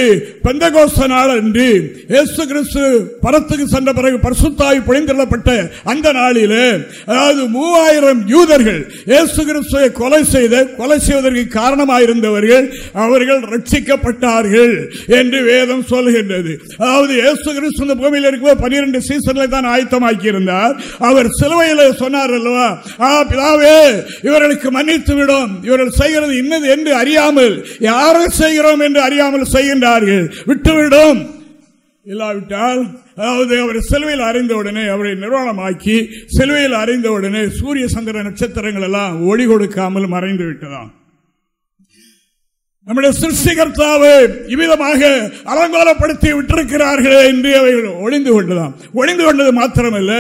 பெந்தகோஸ்த நாள் அன்று இயேசு கிறிஸ்து பரத்துக்கு சென்ற பிறகு பரிசுத்தாய் பொழிந்தள்ளப்பட்ட அந்த நாளில் அதாவது மூவாயிரம் யூதர்கள் இயேசு கிறிஸ்துவை கொலை செய்த கொலை செய்வதற்கு காரணமாயிருந்தவர்கள் அவர்கள் அவர்கள் ரட்சிக்கப்பட்டார்கள் என்று வேதம் சொல்கின்றது அதாவது இயேசு கிறிஸ்து பூமியில் இருக்கும்போது பனிரெண்டு சீசன்ல தான் ஆயத்தமாக்கி இருந்தார் அவர் சிலுவையில் சொன்னார் அல்லவா ஆ பிதாவே இவர்களுக்கு மன்னித்து விடும். இவர்கள் செய்கிறது இன்னது என்று அறியாமல் யாரை செய்கிறோம் என்று அறியாமல் செய்கின்றார்கள். விட்டுவிடும். இல்லாவிட்டால் அதாவது அவர் சிலுவையில் அறிந்தவுடனே அவரை நிர்வாணமாக்கி சிலுவையில் அறிந்தவுடனே சூரிய சந்திர நட்சத்திரங்கள் எல்லாம் ஒளி கொடுக்காமல் மறைந்து விட்டதாம். நம்முடைய சிருஷ்டிகர்த்தாவை இவ்விதமாக அலங்கோலப்படுத்தி விட்டிருக்கிறார்களே என்று அவைகள் ஒளிந்து கொண்டுதான் ஒளிந்து கொண்டது மாத்திரமல்ல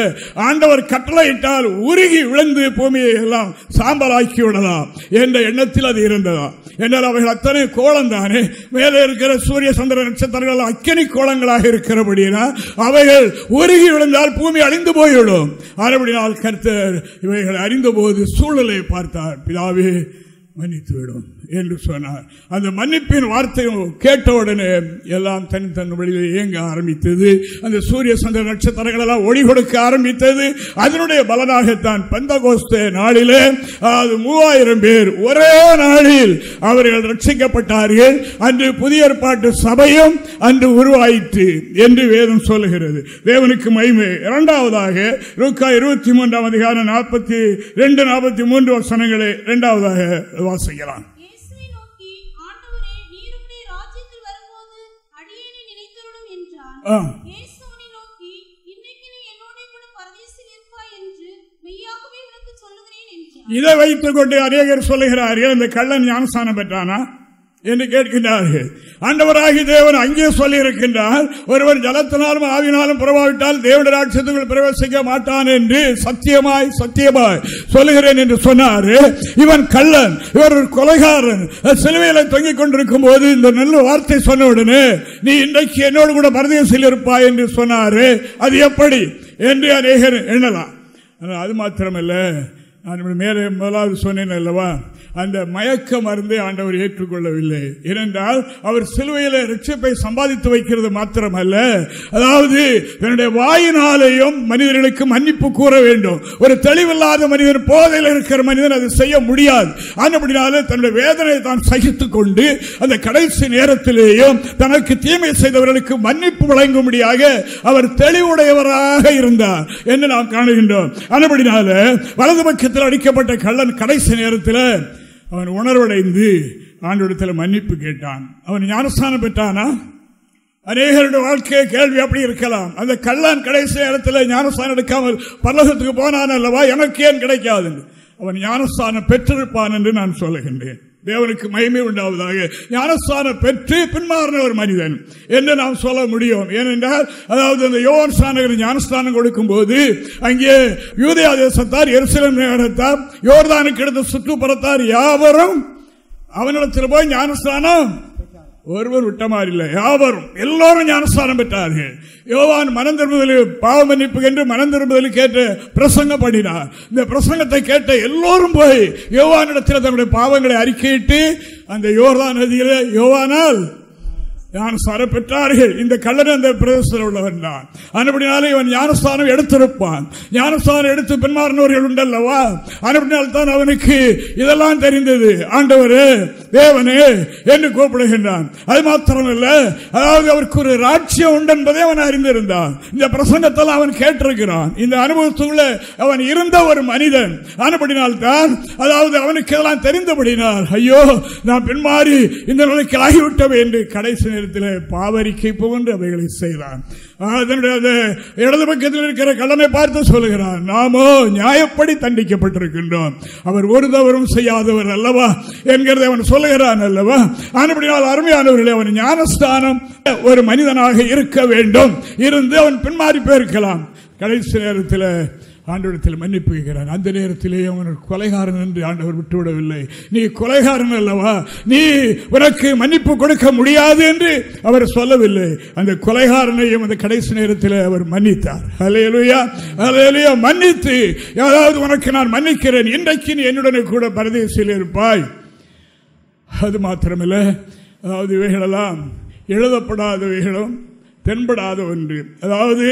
ஆண்டவர் கட்டளையிட்டால் உருகி விழுந்து பூமியை எல்லாம் சாம்பலாக்கி விடலாம் என்ற எண்ணத்தில் அது இருந்ததா என்றால் அவைகள் அத்தனை கோலம் தானே மேலே இருக்கிற சூரிய சந்திர நட்சத்திரங்கள் அக்கனி கோலங்களாக இருக்கிறபடினா அவைகள் உருகி விழுந்தால் பூமி அழிந்து போய்விடும். அதுபடினால் கருத்தர் இவைகள் அறிந்த போது சூழலை பார்த்தார். பிதாவே மன்னித்துவிடும் என்று சொன்னார். அந்த மன்னிப்பின் வார்த்தையும் உடனே எல்லாம் தனி தன் வழியில் இயங்க ஆரம்பித்தது. அந்த சூரிய சந்திர நட்சத்திரங்கள் எல்லாம் ஒளி கொடுக்க ஆரம்பித்தது. அதனுடைய பலனாகத்தான் பந்தகோஸ்த நாளிலே அது மூவாயிரம் பேர் ஒரே நாளில் அவர்கள் ரட்சிக்கப்பட்டார்கள். அன்று புதிய ஏற்பாட்டு சபையும் அன்று உருவாயிற்று என்று வேதம் சொல்லுகிறது. தேவனுக்கு மகிமை. இரண்டாவதாக ரூக்கா இருபத்தி மூன்றாம் அதிகாரம் நாற்பத்தி ரெண்டு நாற்பத்தி மூன்று வசனங்களை இரண்டாவதாக வாசிக்கலாம் இதை வைத்துக் கொண்டு அநேகர் சொல்லுகிறார்கள் இந்த கள்ளன் ஞானஸ்தானம் பெற்றானா? என்று கேட்கின்றார்கள். ஆண்டவராகி தேவன் அங்கே சொல்லி இருக்கின்றார் ஒருவர் ஜலத்தினாலும் ஆவினாலும் புறவாவிட்டால் தேவன ராட்சத்துக்குள் பிரவேசிக்க மாட்டான் என்று சத்தியமாய் சத்தியமாய் சொல்லுகிறேன் என்று சொன்னார். இவன் கள்ளன் இவர் ஒரு கொலைகாரன். சிலுவையில தொங்கிக் கொண்டிருக்கும் போது இந்த நல்ல வார்த்தை சொன்ன உடனே நீ இன்றைக்கு என்னோடு கூட பரதேசில் இருப்பாய் என்று சொன்னாரு. அது எப்படி என்று அநேகர் எண்ணலாம். அது மாத்திரமல்ல. நான் மேலே முதலாவது சொன்னேன் அல்லவா? அந்த மயக்க மருந்தை ஆண்டவர் ஏற்றுக்கொள்ளவில்லை. ஏனென்றால் அவர் சிலுவையில் ரட்சிப்பை சம்பாதித்து வைக்கிறது மாத்திரமல்ல. அதாவது தன்னுடைய வாயினாலேயும் மனிதர்களுக்கு மன்னிப்பு கூற வேண்டும். ஒரு தெளிவில்லாத மனிதன் போதையில் இருக்கிற மனிதன் அதை செய்ய முடியாது. ஆனபடினாலே தன்னுடைய வேதனை தான் சகித்துக் கொண்டு அந்த கடைசி நேரத்திலேயும் தனக்கு தீமை செய்தவர்களுக்கு மன்னிப்பு வழங்கும்படியாக அவர் தெளிவுடையவராக இருந்தார் என்று நாம் காணுகின்றோம். ஆனபடினால வலது பக்கத்தில் அடிக்கப்பட்ட கள்ளன் கடைசி நேரத்தில் அவன் உணர்வடைந்து ஆண்டோடத்தில் மன்னிப்பு கேட்டான். அவன் ஞானஸ்தானம் பெற்றானா? அநேகருடைய வாழ்க்கையை கேள்வி அப்படி இருக்கலாம். அந்த கல்லான் கடைசி இடத்துல ஞானஸ்தானம் எடுக்காமல் பல்லகத்துக்கு போனான் அல்லவா எனக்கு ஏன் கிடைக்காது அவன் ஞானஸ்தானம் பெற்றிருப்பான் என்று நான் சொல்லுகின்றேன். தேவனுக்கு மகிமை உண்டாவதாக. ஞானஸ்தானம் பெற்று பின்மாறின ஒரு மனிதன் என்று நாம் சொல்ல முடியும். ஏனென்றால் அதாவது அந்த யோகன் ஸ்தானகர் ஞானஸ்தானம் கொடுக்கும் போது அங்கே யூதயா தேசத்தார் எருசலம் நகரத்தார் யோர்தானுக்கு எடுத்த சுற்றுப்புறத்தார் யாவரும் அவனிடத்தில் போய் ஞானஸ்தானம் ஒருவர் விட்ட மாதிரி இல்லை யாவரும் எல்லோரும் ஞானஸ்தானம் பெற்றார்கள். யோவான் மனம் திரும்புதல் பாவ மன்னிப்பு என்று மனம் திரும்புதல் கேட்டு பிரசங்கம் பண்ணினார். இந்த பிரசங்கத்தை கேட்ட எல்லோரும் போய் யோவானிடத்தில் தன்னுடைய பாவங்களை அறிக்கையிட்டு அந்த யோர்தான் நதியில் யோவானால் ஞானஸ்தானம் பெற்றார்கள். இந்த கல்லன் அந்த பிரதேசத்தில் உள்ளவன் தான். அதுபடினாலே இவன் ஞானஸ்தானம் எடுத்திருப்பான். ஞானஸ்தானம் எடுத்து பின்மாறினவர்கள் உண்டல்லவா? அனுப்பினால் தான் அவனுக்கு இதெல்லாம் தெரிந்தது. ஆண்டவர் தேவனே என்று கூப்பிடுகின்றான். அது மாத்திரமல்ல அதாவது அவருக்கு ஒரு ராட்சியம் உண்டு என்பதை அவன் அறிந்திருந்தான். இந்த பிரசங்கத்தில் அவன் கேட்டிருக்கிறான். இந்த அனுபவத்துக்குள்ள அவன் இருந்த ஒரு மனிதன். ஆனபடினால் தான் அதாவது அவனுக்கு இதெல்லாம் தெரிந்தபடினால் ஐயோ நான் பின்மாறி இந்த நிலைக்கு ஆகிவிட்டவை என்று கடைசி நேரத்தில் பாவரிக்கை போன்று அவைகளை செய்தான். அதனுடைய இடது பக்கத்தில் இருக்கிற கடனை பார்த்து சொல்லுகிறான் நாமோ நியாயப்படி தண்டிக்கப்பட்டிருக்கின்றோம். அவர் ஒரு தவறும் செய்யாதவர் அல்லவா? என்கிறதை அவன் சொல்லுகிறான் அல்லவா? ஆனப்படினால் அருமையானவர்களே அவன் ஞானஸ்தானம் ஒரு மனிதனாக இருக்க வேண்டும். இருந்து அவன் பின்மாறி போயிருக்கலாம். கடைசி நேரத்தில் ஆண்டவரத்தில் மன்னிப்பு கேட்கிறான் அந்த நேரத்திலே அவன் கொலைகாரன் என்று ஆண்டவர் விட்டுவிடவில்லை. நீ கொலைகாரன் அல்லவா? நீ உனக்கு மன்னிப்பு கொடுக்க முடியாது என்று அவர் சொல்லவில்லை. அந்த கொலைகாரனையும் அந்த கடைசி நேரத்தில் அவர் மன்னித்தார். அலையலுயா அலையலுயா மன்னித்து ஏதாவது உனக்கு நான் மன்னிக்கிறேன். இன்றைக்கு நீ என்னுடனே கூட பரதேசியில் இருப்பாய். அது மாத்திரமில்லை. அதாவது இவைகளெல்லாம் எழுதப்படாதவைகளும் தென்படாத ஒன்று. அதாவது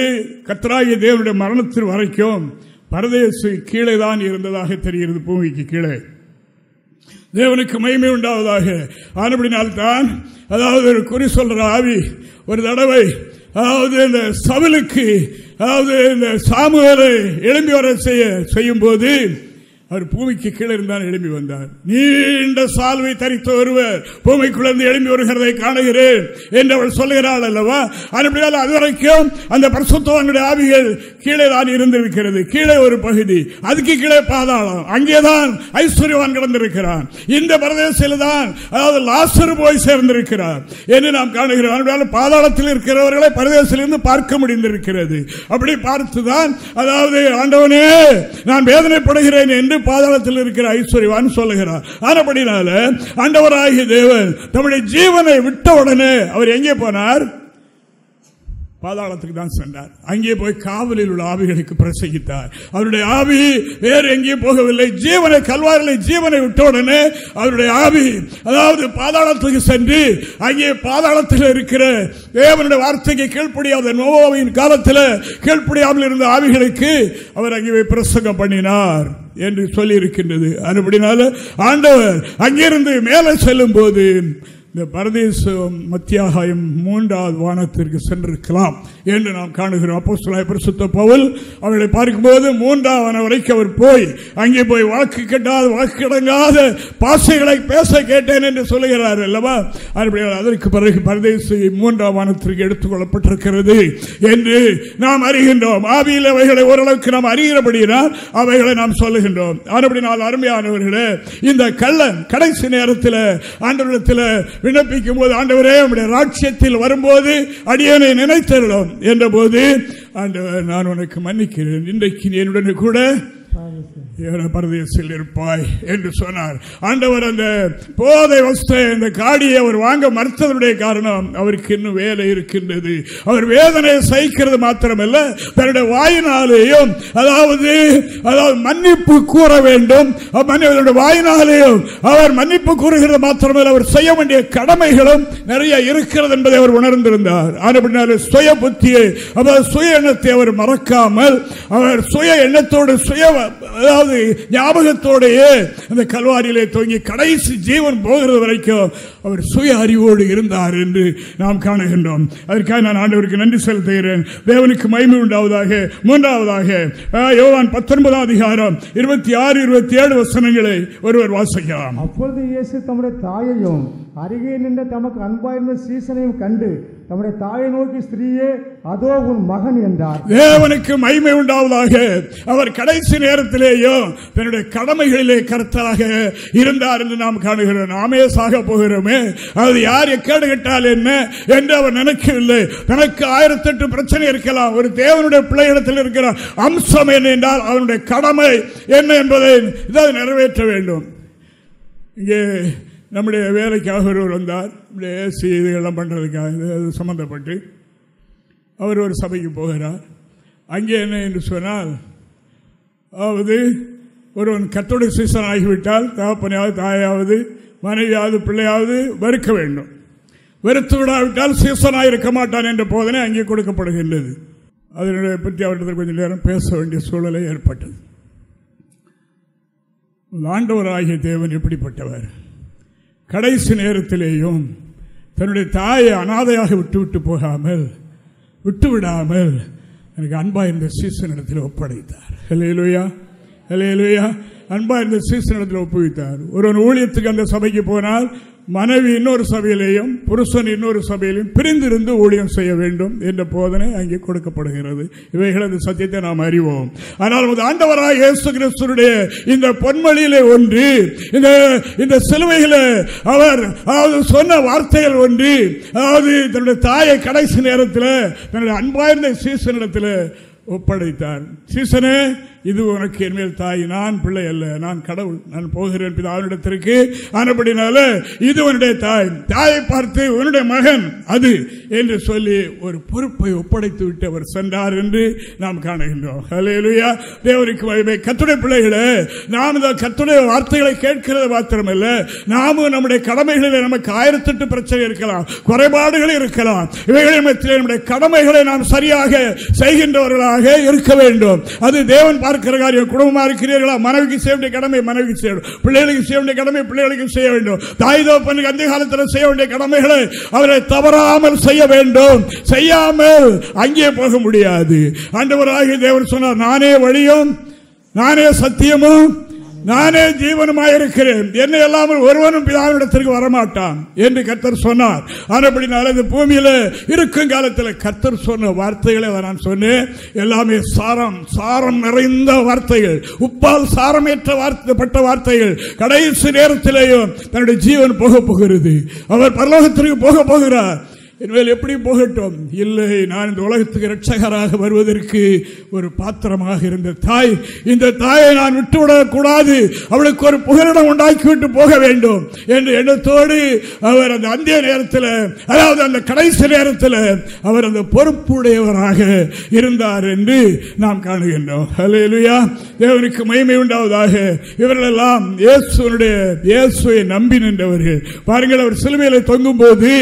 கத்ராய தேவனுடைய மரணத்தின் வரைக்கும் பரதேசு கீழே தான் இருந்ததாக தெரிகிறது பூமிக்கு கீழே. தேவனுக்கு மகிமை உண்டாவதாக. ஆனபடினால்தான் அதாவது ஒரு குறி சொல்ற ஆவி ஒரு தடவை அதாவது இந்த சவலுக்கு அதாவது இந்த சாமுகளை எழும்பி வர செய்ய செய்யும் போது அவர் பூமிக்கு கீழே இருந்தால் எழும்பி வந்தார். நீண்ட சால்வை தரித்த ஒருவர் பூமிக்குள்ளே எழும்பி வருகிறதை காணுகிறேன் என்று அவள் சொல்லுகிறாள் அல்லவா? அதுபடியால் அதுவரைக்கும் அந்த பரிசுத்தவனுடைய ஆவிகள் கீழே தான் இருந்திருக்கிறது. கீழே ஒரு பகுதி. அதுக்கு கீழே பாதாளம். அங்கேதான் ஐஸ்வர்யவான் கிடந்திருக்கிறான். இந்த பிரதேசத்தில் தான் அதாவது லாசர் போய் சேர்ந்திருக்கிறார் என்று நாம் காணுகிறோம். பாதாளத்தில் இருக்கிறவர்களை பிரதேசத்திலிருந்து பார்க்க முடிந்திருக்கிறது. அப்படி பார்த்துதான் அதாவது ஆண்டவனே நான் வேதனைப்படுகிறேன் என்று பாதாளத்தில் இருக்கிற ஐஸ்வர்யவான் சொல்லுகிறார். ஆனப்படினால ஆண்டவராகிய தேவன் தம்முடைய ஜீவனை விட்ட உடனே அவர் எங்கே போனார்? பாதாளத்துக்கு தான் சென்றார். அங்கே போய் காவலில் உள்ள ஆவிகளுக்கு பிரசங்கித்தார். அவருடைய ஆவி வேறு எங்கேயும் போகவில்லை. ஜீவனை கல்வாரில் ஜீவனை விட்ட உடனே அவருடைய ஆவி அதாவது பாதாளத்துக்கு சென்று அங்கே பாதாளத்தில் இருக்கிற தேவனுடைய வார்த்தைக்கு கீழ்ப்படியாத நோவின் காலத்தில் கீழ்ப்படியாமல் இருந்த ஆவிகளுக்கு அவர் அங்கே பிரசங்கம் பண்ணினார். என்று சொல்லியிருக்கின்றது. அதுபடினால ஆண்டவர் அங்கிருந்து மேலே செல்லும் போது இந்த பரதேசம் மத்தியாகாயம் மூன்றாவது வானத்திற்கு சென்றிருக்கலாம். என்று நாம் காணுகிறோம். அப்போ பரிசுத்த பவுல் அவர்களை பார்க்கும்போது மூன்றாவது வரைக்கும் அவர் போய் அங்கே போய் வாக்கு கட்டாத வாக்கு கிடங்காத பாசைகளை பேச கேட்டேன் என்று சொல்லுகிறார் அல்லவா? அதற்கு பிறகு பரதேசி மூன்றாம் வானத்திற்கு எடுத்துக் கொள்ளப்பட்டிருக்கிறது என்று நாம் அறிகின்றோம். ஆவியில் அவைகளை ஓரளவுக்கு நாம் அறிகிறபடியினால் அவைகளை நாம் சொல்லுகின்றோம். அதுபடினால் அருமையானவர்களே இந்த கள்ளன் கடைசி நேரத்தில் ஆண்டவரிடத்தில் விண்ணப்பிக்கும் போது ஆண்டவரே நம்முடைய ராட்சியத்தில் வரும்போது அடியனை என்ற போது ஆண்டவர் நான் உனக்கு மன்னிக்கிறேன். இன்றைக்கு என்னுடன் கூட பரதேசில் இருப்பாய் என்று சொன்னார். ஆண்டவர் அந்த போதை வஸ்தை அந்த காடியை அவர் வாங்க மறுத்ததனுடைய காரணம் அவருக்கு இன்னும் வேலை இருக்கின்றது. அவர் வேதனை சகிக்கிறது மாத்திரமல்ல தன்னுடைய வாயினாலேயும் அதாவது அதாவது மன்னிப்பு கூற வேண்டும். வாயினாலேயும் அவர் மன்னிப்பு கூறுகிறது மாத்திரமல்ல அவர் செய்ய வேண்டிய கடமைகளும் நிறைய இருக்கிறது என்பதை அவர் உணர்ந்திருந்தார். ஆனால் சுய புத்தியை அவர் சுய எண்ணத்தை அவர் மறக்காமல் அவர் சுய எண்ணத்தோடு சுய அதாவது ஞாபகத்தோடையே அந்த கல்வாரியிலே தொங்கி கடைசி ஜீவன் போகிறது வரைக்கும் அவர் சுய அறிவோடு இருந்தார் என்று நாம் காணுகின்றோம். அதற்காக நான் ஆண்டவருக்கு நன்றி செலுத்துகிறேன். தேவனுக்கு மயிமை உண்டாவதாக மூன்றாவதாக யோவான் பத்தொன்பதாம் அதிகாரம் இருபத்தி ஆறு இருபத்தி ஏழு வசனங்களை ஒருவர் வாசிக்கலாம். அப்பொழுது இயேசு தம்முடைய தாயையும் அருகே நின்ற தமக்கு அன்பாயிருந்த சீசனையும் கண்டு தம்முடைய தாயை நோக்கி ஸ்திரீயே அதோ உன் மகன் என்றார். தேவனுக்கு மகிமை உண்டாவதாக அவர் கடைசி நேரத்திலேயும் தன்னுடைய கடமைகளிலே கருத்தராக இருந்தார் என்று நாம் காணுகிறோம். நாமே சாக போகிறோமே. அது யார் எக்கேடு கேட்டால் என்ன என்று அவர் நினைக்கவில்லை. தனக்கு ஆயிரத்தி எட்டு பிரச்சனை இருக்கலாம். ஒரு தேவனுடைய பிள்ளையிடத்தில் இருக்கிற அம்சம் என்ன என்றால் அவனுடைய கடமை என்ன என்பதை இதை நிறைவேற்ற வேண்டும். இங்கே நம்முடைய வேலைக்காக ஒருவர் வந்தார். நம்முடைய ஏசி இதுகள்லாம் பண்ணுறதுக்காக சம்மந்தப்பட்டு அவர் ஒரு சபைக்கு போகிறார். அங்கே என்ன என்று சொன்னால் அதாவது ஒருவன் கத்தோட சீசன் ஆகிவிட்டால் தகப்பனையாவது தாயாவது மனைவியாவது பிள்ளையாவது வெறுக்க வேண்டும். வெறுத்து விடாவிட்டால் சீசனாக இருக்க மாட்டான் என்ற போதனை அங்கே கொடுக்கப்படுகின்றது. அதனுடைய பற்றி அவர்கிட்ட கொஞ்சம் நேரம் பேச வேண்டிய சூழலை ஏற்பட்டது. ஆண்டவராகிய தேவன் எப்படிப்பட்டவர்? கடைசி நேரத்திலேயும் தன்னுடைய தாயை அனாதையாக விட்டுவிட்டு போகாமல் விட்டுவிடாமல் எனக்கு அன்பா இருந்த சீசனிடத்தில் ஒப்படைத்தார். ஹலேலுயா ஹலேலுயா அன்பா இருந்த சீசனிடத்தில் ஒப்புவித்தார். ஒருவன் ஊழியத்துக்கு அந்த சபைக்கு போனால் மனைவி இன்னொரு சபையிலேயும் புருஷன் இன்னொரு சபையிலையும் பிரிந்திருந்து ஊழியம் செய்ய வேண்டும் என்ற போதனை அங்கே கொடுக்கப்படுகிறது. இவைகள் அந்த சத்தியத்தை நாம் அறிவோம். ஆனால் ஆண்டவராக இயேசு கிறிஸ்துடைய இந்த பொன்மொழியிலே ஒன்று இந்த இந்த சிலுவையில் அவர் அதாவது சொன்ன வார்த்தைகள் ஒன்று அதாவது தன்னுடைய தாயை கடைசி நேரத்தில் தன்னுடைய அன்பாயிருந்த சீசனிடத்தில் ஒப்படைத்தார். சீசனே இது உனக்கு என்மேல் தாய் நான் பிள்ளை அல்ல நான் கடவுள் நான் போகிறேன் பிதாவினிடத்திற்கு ஆனப்படினால இது உன்னுடைய தாய் தாயை பார்த்து உன்னுடைய மகன் அது என்று சொல்லி ஒரு பொறுப்பை ஒப்படைத்து விட்டு அவர் சென்றார் என்று நாம் காணுகின்றோம். ஹலேலுயா தேவருக்கு மகிமை. கத்துடைய பிள்ளைகளை நாம் இந்த கத்துடைய வார்த்தைகளை கேட்கிறது மாத்திரமல்ல. நாமும் நம்முடைய கடமைகளில் நமக்கு ஆயிரத்தெட்டு பிரச்சனை இருக்கலாம் குறைபாடுகள் இருக்கலாம். இவைகளின் நம்முடைய கடமைகளை நாம் சரியாக செய்கின்றவர்களாக இருக்க வேண்டும். அது தேவன் இருக்கிற காரியம் குடும்பமாக இருக்கிறீர்களா? மனைவிக்கு செய்ய வேண்டிய கடமை மனைவிக்கு செய்ய வேண்டும். பிள்ளைகளுக்கு செய்ய வேண்டிய கடமை பிள்ளைகளுக்கு செய்ய வேண்டும். தாய் தோப்பனுக்கு அந்த காலத்தில் செய்ய வேண்டிய கடமைகளை அவரை தவறாமல் செய்ய வேண்டும். செய்யாமல் அங்கே போக முடியாது. ஆண்டவராக தேவர் சொன்னார் நானே வழியும் நானே சத்தியமும் நானே ஜீவனமாயிருக்கிறேன். என்னை இல்லாமல் ஒருவனும் பிதாவிடத்திற்கு வரமாட்டான் என்று கர்த்தர் சொன்னார். ஆனப்படினால இந்த பூமியில இருக்கும் காலத்தில் கர்த்தர் சொன்ன வார்த்தைகளை நான் சொன்னேன். எல்லாமே சாரம் சாரம் நிறைந்த வார்த்தைகள். உப்பால் சாரமேற்ற வார்த்தைப்பட்ட வார்த்தைகள். கடைசி நேரத்திலேயும் தன்னுடைய ஜீவன் போக போகிறது. அவர் பரலோகத்திற்கு போக போகிறார். என்மேல் எப்படி போகட்டும்? இல்லை நான் இந்த உலகத்துக்கு ரட்சகராக வருவதற்கு ஒரு பாத்திரமாக இருந்த தாய் இந்த தாயை நான் விட்டுவிடக்கூடாது அவளுக்கு ஒரு புகலிடம் உண்டாக்கிவிட்டு போக வேண்டும் என்று எண்ணத்தோடு அவர் அந்த அந்திய நேரத்தில் அதாவது அந்த கடைசி நேரத்தில் அவர் அந்த பொறுப்புடையவராக இருந்தார் என்று நாம் காணுகின்றோம். அலையலுயா தேவனுக்கு மகிமை உண்டாவதாக. இவர்கள் எல்லாம் இயேசுடைய இயேசுவை நம்பி நின்றவர்கள். பாருங்கள் அவர் சிலுவையில் தொங்கும் போது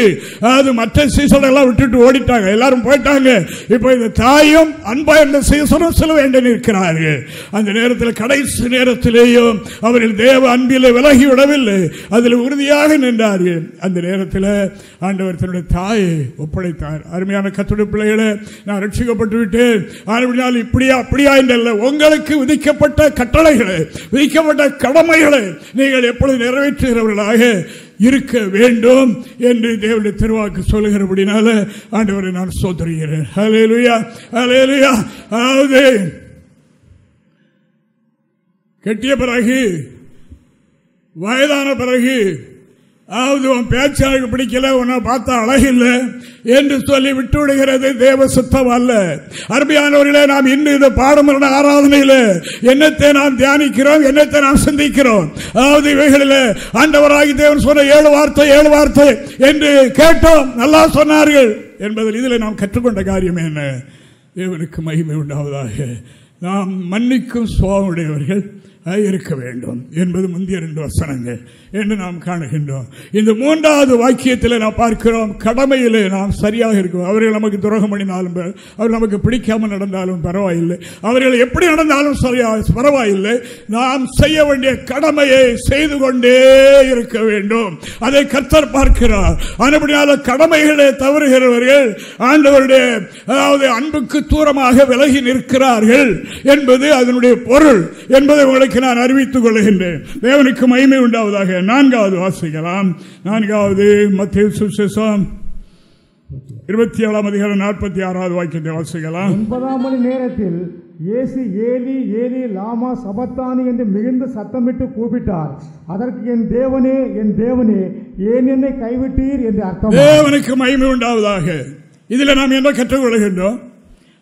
அது மற்ற சீசனெல்லாம் விட்டுட்டு ஓடிட்டாங்க. எல்லாரும் போயிட்டாங்க. இப்போ இந்த தாயும் அன்பா இருந்த சீசனும் சில வேண்டி நிற்கிறார்கள். அந்த நேரத்தில் கடைசி நேரத்திலேயும் அவர்கள் தேவ அன்பில் விலகி விடவில்லை. அதில் உறுதியாக நின்றார்கள். அந்த நேரத்தில் ஆண்டவர் தன்னுடைய தாயை ஒப்படைத்தார். அருமையான கத்துடைய பிள்ளைகளை நான் ரட்சிக்கப்பட்டு விட்டேன். ஆனால் இப்படியா அப்படியா என்றல்ல. உங்களுக்கு விதிக்கப்பட்ட கட்டளைகளை விதிக்கப்பட்ட கடமைகளை நீங்கள் எப்பொழுது நிறைவேற்றுகிறவர்களாக இருக்க வேண்டும் என்று தேவனுடைய திருவாக்கு சொல்லுகிறபடினால ஆண்டவரை நான் சோதரிகிறேன். அதாவது கெட்டிய பிறகு வயதான பிறகு அதாவது உன் பேச்சாக பிடிக்கல உன்னை பார்த்தா அழகில்லை என்று சொல்லி விட்டு விடுகிறது தேவ சுத்தம் அல்ல. அருமையானவர்களே நாம் இன்று இந்த பாரம்பரிய ஆராதனையில் என்னத்தை நாம் தியானிக்கிறோம் என்னத்தை நாம் சிந்திக்கிறோம்? அதாவது இவைகளில் ஆண்டவராகி தேவன் சொன்ன ஏழு வார்த்தை ஏழு வார்த்தை என்று கேட்டோம் நல்லா சொன்னார்கள் என்பதில் இதில் நாம் கற்றுக்கொண்ட காரியம் என்ன? தேவனுக்கு மகிமை உண்டாவதாக. நாம் மன்னிக்கும் சுவாமுடையவர்கள் இருக்க வேண்டும் என்பது முந்தைய ரெண்டு வசனங்கள் என்று நாம் காணுகின்றோம். இந்த மூன்றாவது வாக்கியத்தில் நாம் பார்க்கிறோம் கடமையில் நாம் சரியாக இருக்கிறோம். அவர்கள் நமக்கு துரோகம் பண்ணினாலும் அவர்கள் நமக்கு பிடிக்காமல் நடந்தாலும் பரவாயில்லை. அவர்கள் எப்படி நடந்தாலும் சரியாக பரவாயில்லை. நாம் செய்ய வேண்டிய கடமையை செய்து கொண்டே இருக்க வேண்டும். அதை கத்தர் பார்க்கிறார். அதுபடியால கடமைகளை தவறுகிறவர்கள் ஆண்டவருடைய அதாவது அன்புக்கு தூரமாக விலகி நிற்கிறார்கள் என்பது அதனுடைய பொருள் என்பதை உங்களுக்கு உங்களுக்கு நான் அறிவித்துக் கொள்கின்றேன். தேவனுக்கு மகிமை உண்டாவதாக நான்காவது வாசிக்கலாம். நான்காவது மத்திய சுசேஷம் இருபத்தி ஏழாம் அதிகாரம் நாற்பத்தி ஆறாவது வாக்கியத்தை வாசிக்கலாம். ஒன்பதாம் மணி நேரத்தில் இயேசு ஏலி ஏலி லாமா சபத்தானி என்று மிகுந்த சத்தமிட்டு கூப்பிட்டார். அதற்கு என் தேவனே என் தேவனே ஏன் என்னை கைவிட்டீர்? என்று அர்த்தம்? தேவனுக்கு மகிமை உண்டாவதாக. இதில் நாம் என்ன கற்றுக்கொள்கின்றோம்?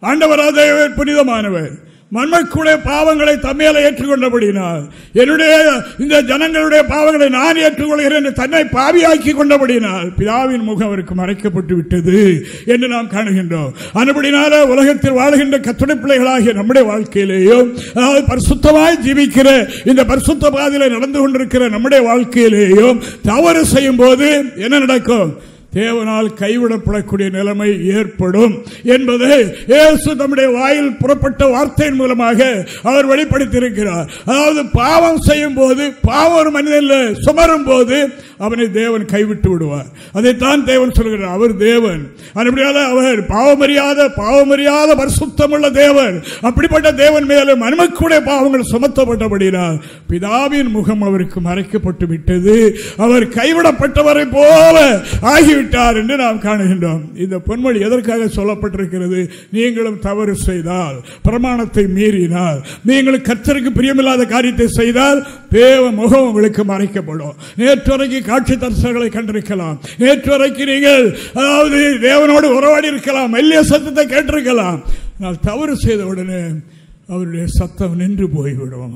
ஆண்டவராக புனிதமானவர். மண்மக்குடைய பாவங்களை தம்மையில ஏற்றுக்கொண்டபடினால் என்னுடைய இந்த ஜனங்களுடைய பாவங்களை நான் ஏற்றுக்கொள்கிறேன் என்று தன்னை பாவியாக்கி கொண்டபடினால் பிதாவின் முகம் அவருக்கு மறைக்கப்பட்டு விட்டது என்று நாம் காணுகின்றோம். அதுபடினால உலகத்தில் வாழ்கின்ற கத்துணை பிள்ளைகளாகிய நம்முடைய வாழ்க்கையிலேயும் அதாவது பரிசுத்தமாய் ஜீவிக்கிற இந்த பரிசுத்த பாதையில் நடந்து கொண்டிருக்கிற நம்முடைய வாழ்க்கையிலேயும் தவறு செய்யும் போது என்ன நடக்கும்? தேவனால் கைவிடப்படக்கூடிய நிலைமை ஏற்படும் என்பதை இயேசு தம்முடைய வாயில் புறப்பட்ட வார்த்தையின் மூலமாக அவர் வெளிப்படுத்தியிருக்கிறார். அதாவது பாவம் செய்யும் போது பாவம் ஒரு மனிதனில் சுமரும் போது அவனை தேவன் கைவிட்டு விடுவார். அதைத்தான் தேவன் சொல்கிறார். அவர் தேவன். அப்படியால அவர் பாவமறியாத பாவமறியாத பரிசுத்தமுள்ள தேவன். அப்படிப்பட்ட தேவன் மேலும் மனுமக்குடைய பாவங்கள் சுமத்தப்பட்டபடினார் பிதாவின் முகம் அவருக்கு மறைக்கப்பட்டு விட்டது அவர் கைவிடப்பட்டவரை போல ஆகி விட்டார் என்று நாம் காணுகின்றோம். இந்த பொன்மொழி எதற்காக சொல்லப்பட்டிருக்கிறது? நீங்களும் தவறு செய்தால் பிரமாணத்தை மீறினால் நீங்களும் கத்தருக்கு பிரியமில்லாத காரியத்தை செய்தால் தேவ முகம் உங்களுக்கு மறைக்கப்படும். நேற்று வரைக்கும் காட்சி தரிசனங்களை கண்டிருக்கலாம். நேற்று வரைக்கும் நீங்கள் அதாவது தேவனோடு உறவாடி இருக்கலாம். மெல்லிய சத்தத்தை கேட்டிருக்கலாம். நான் தவறு செய்த உடனே அவருடைய சத்தம் நின்று போய்விடும்.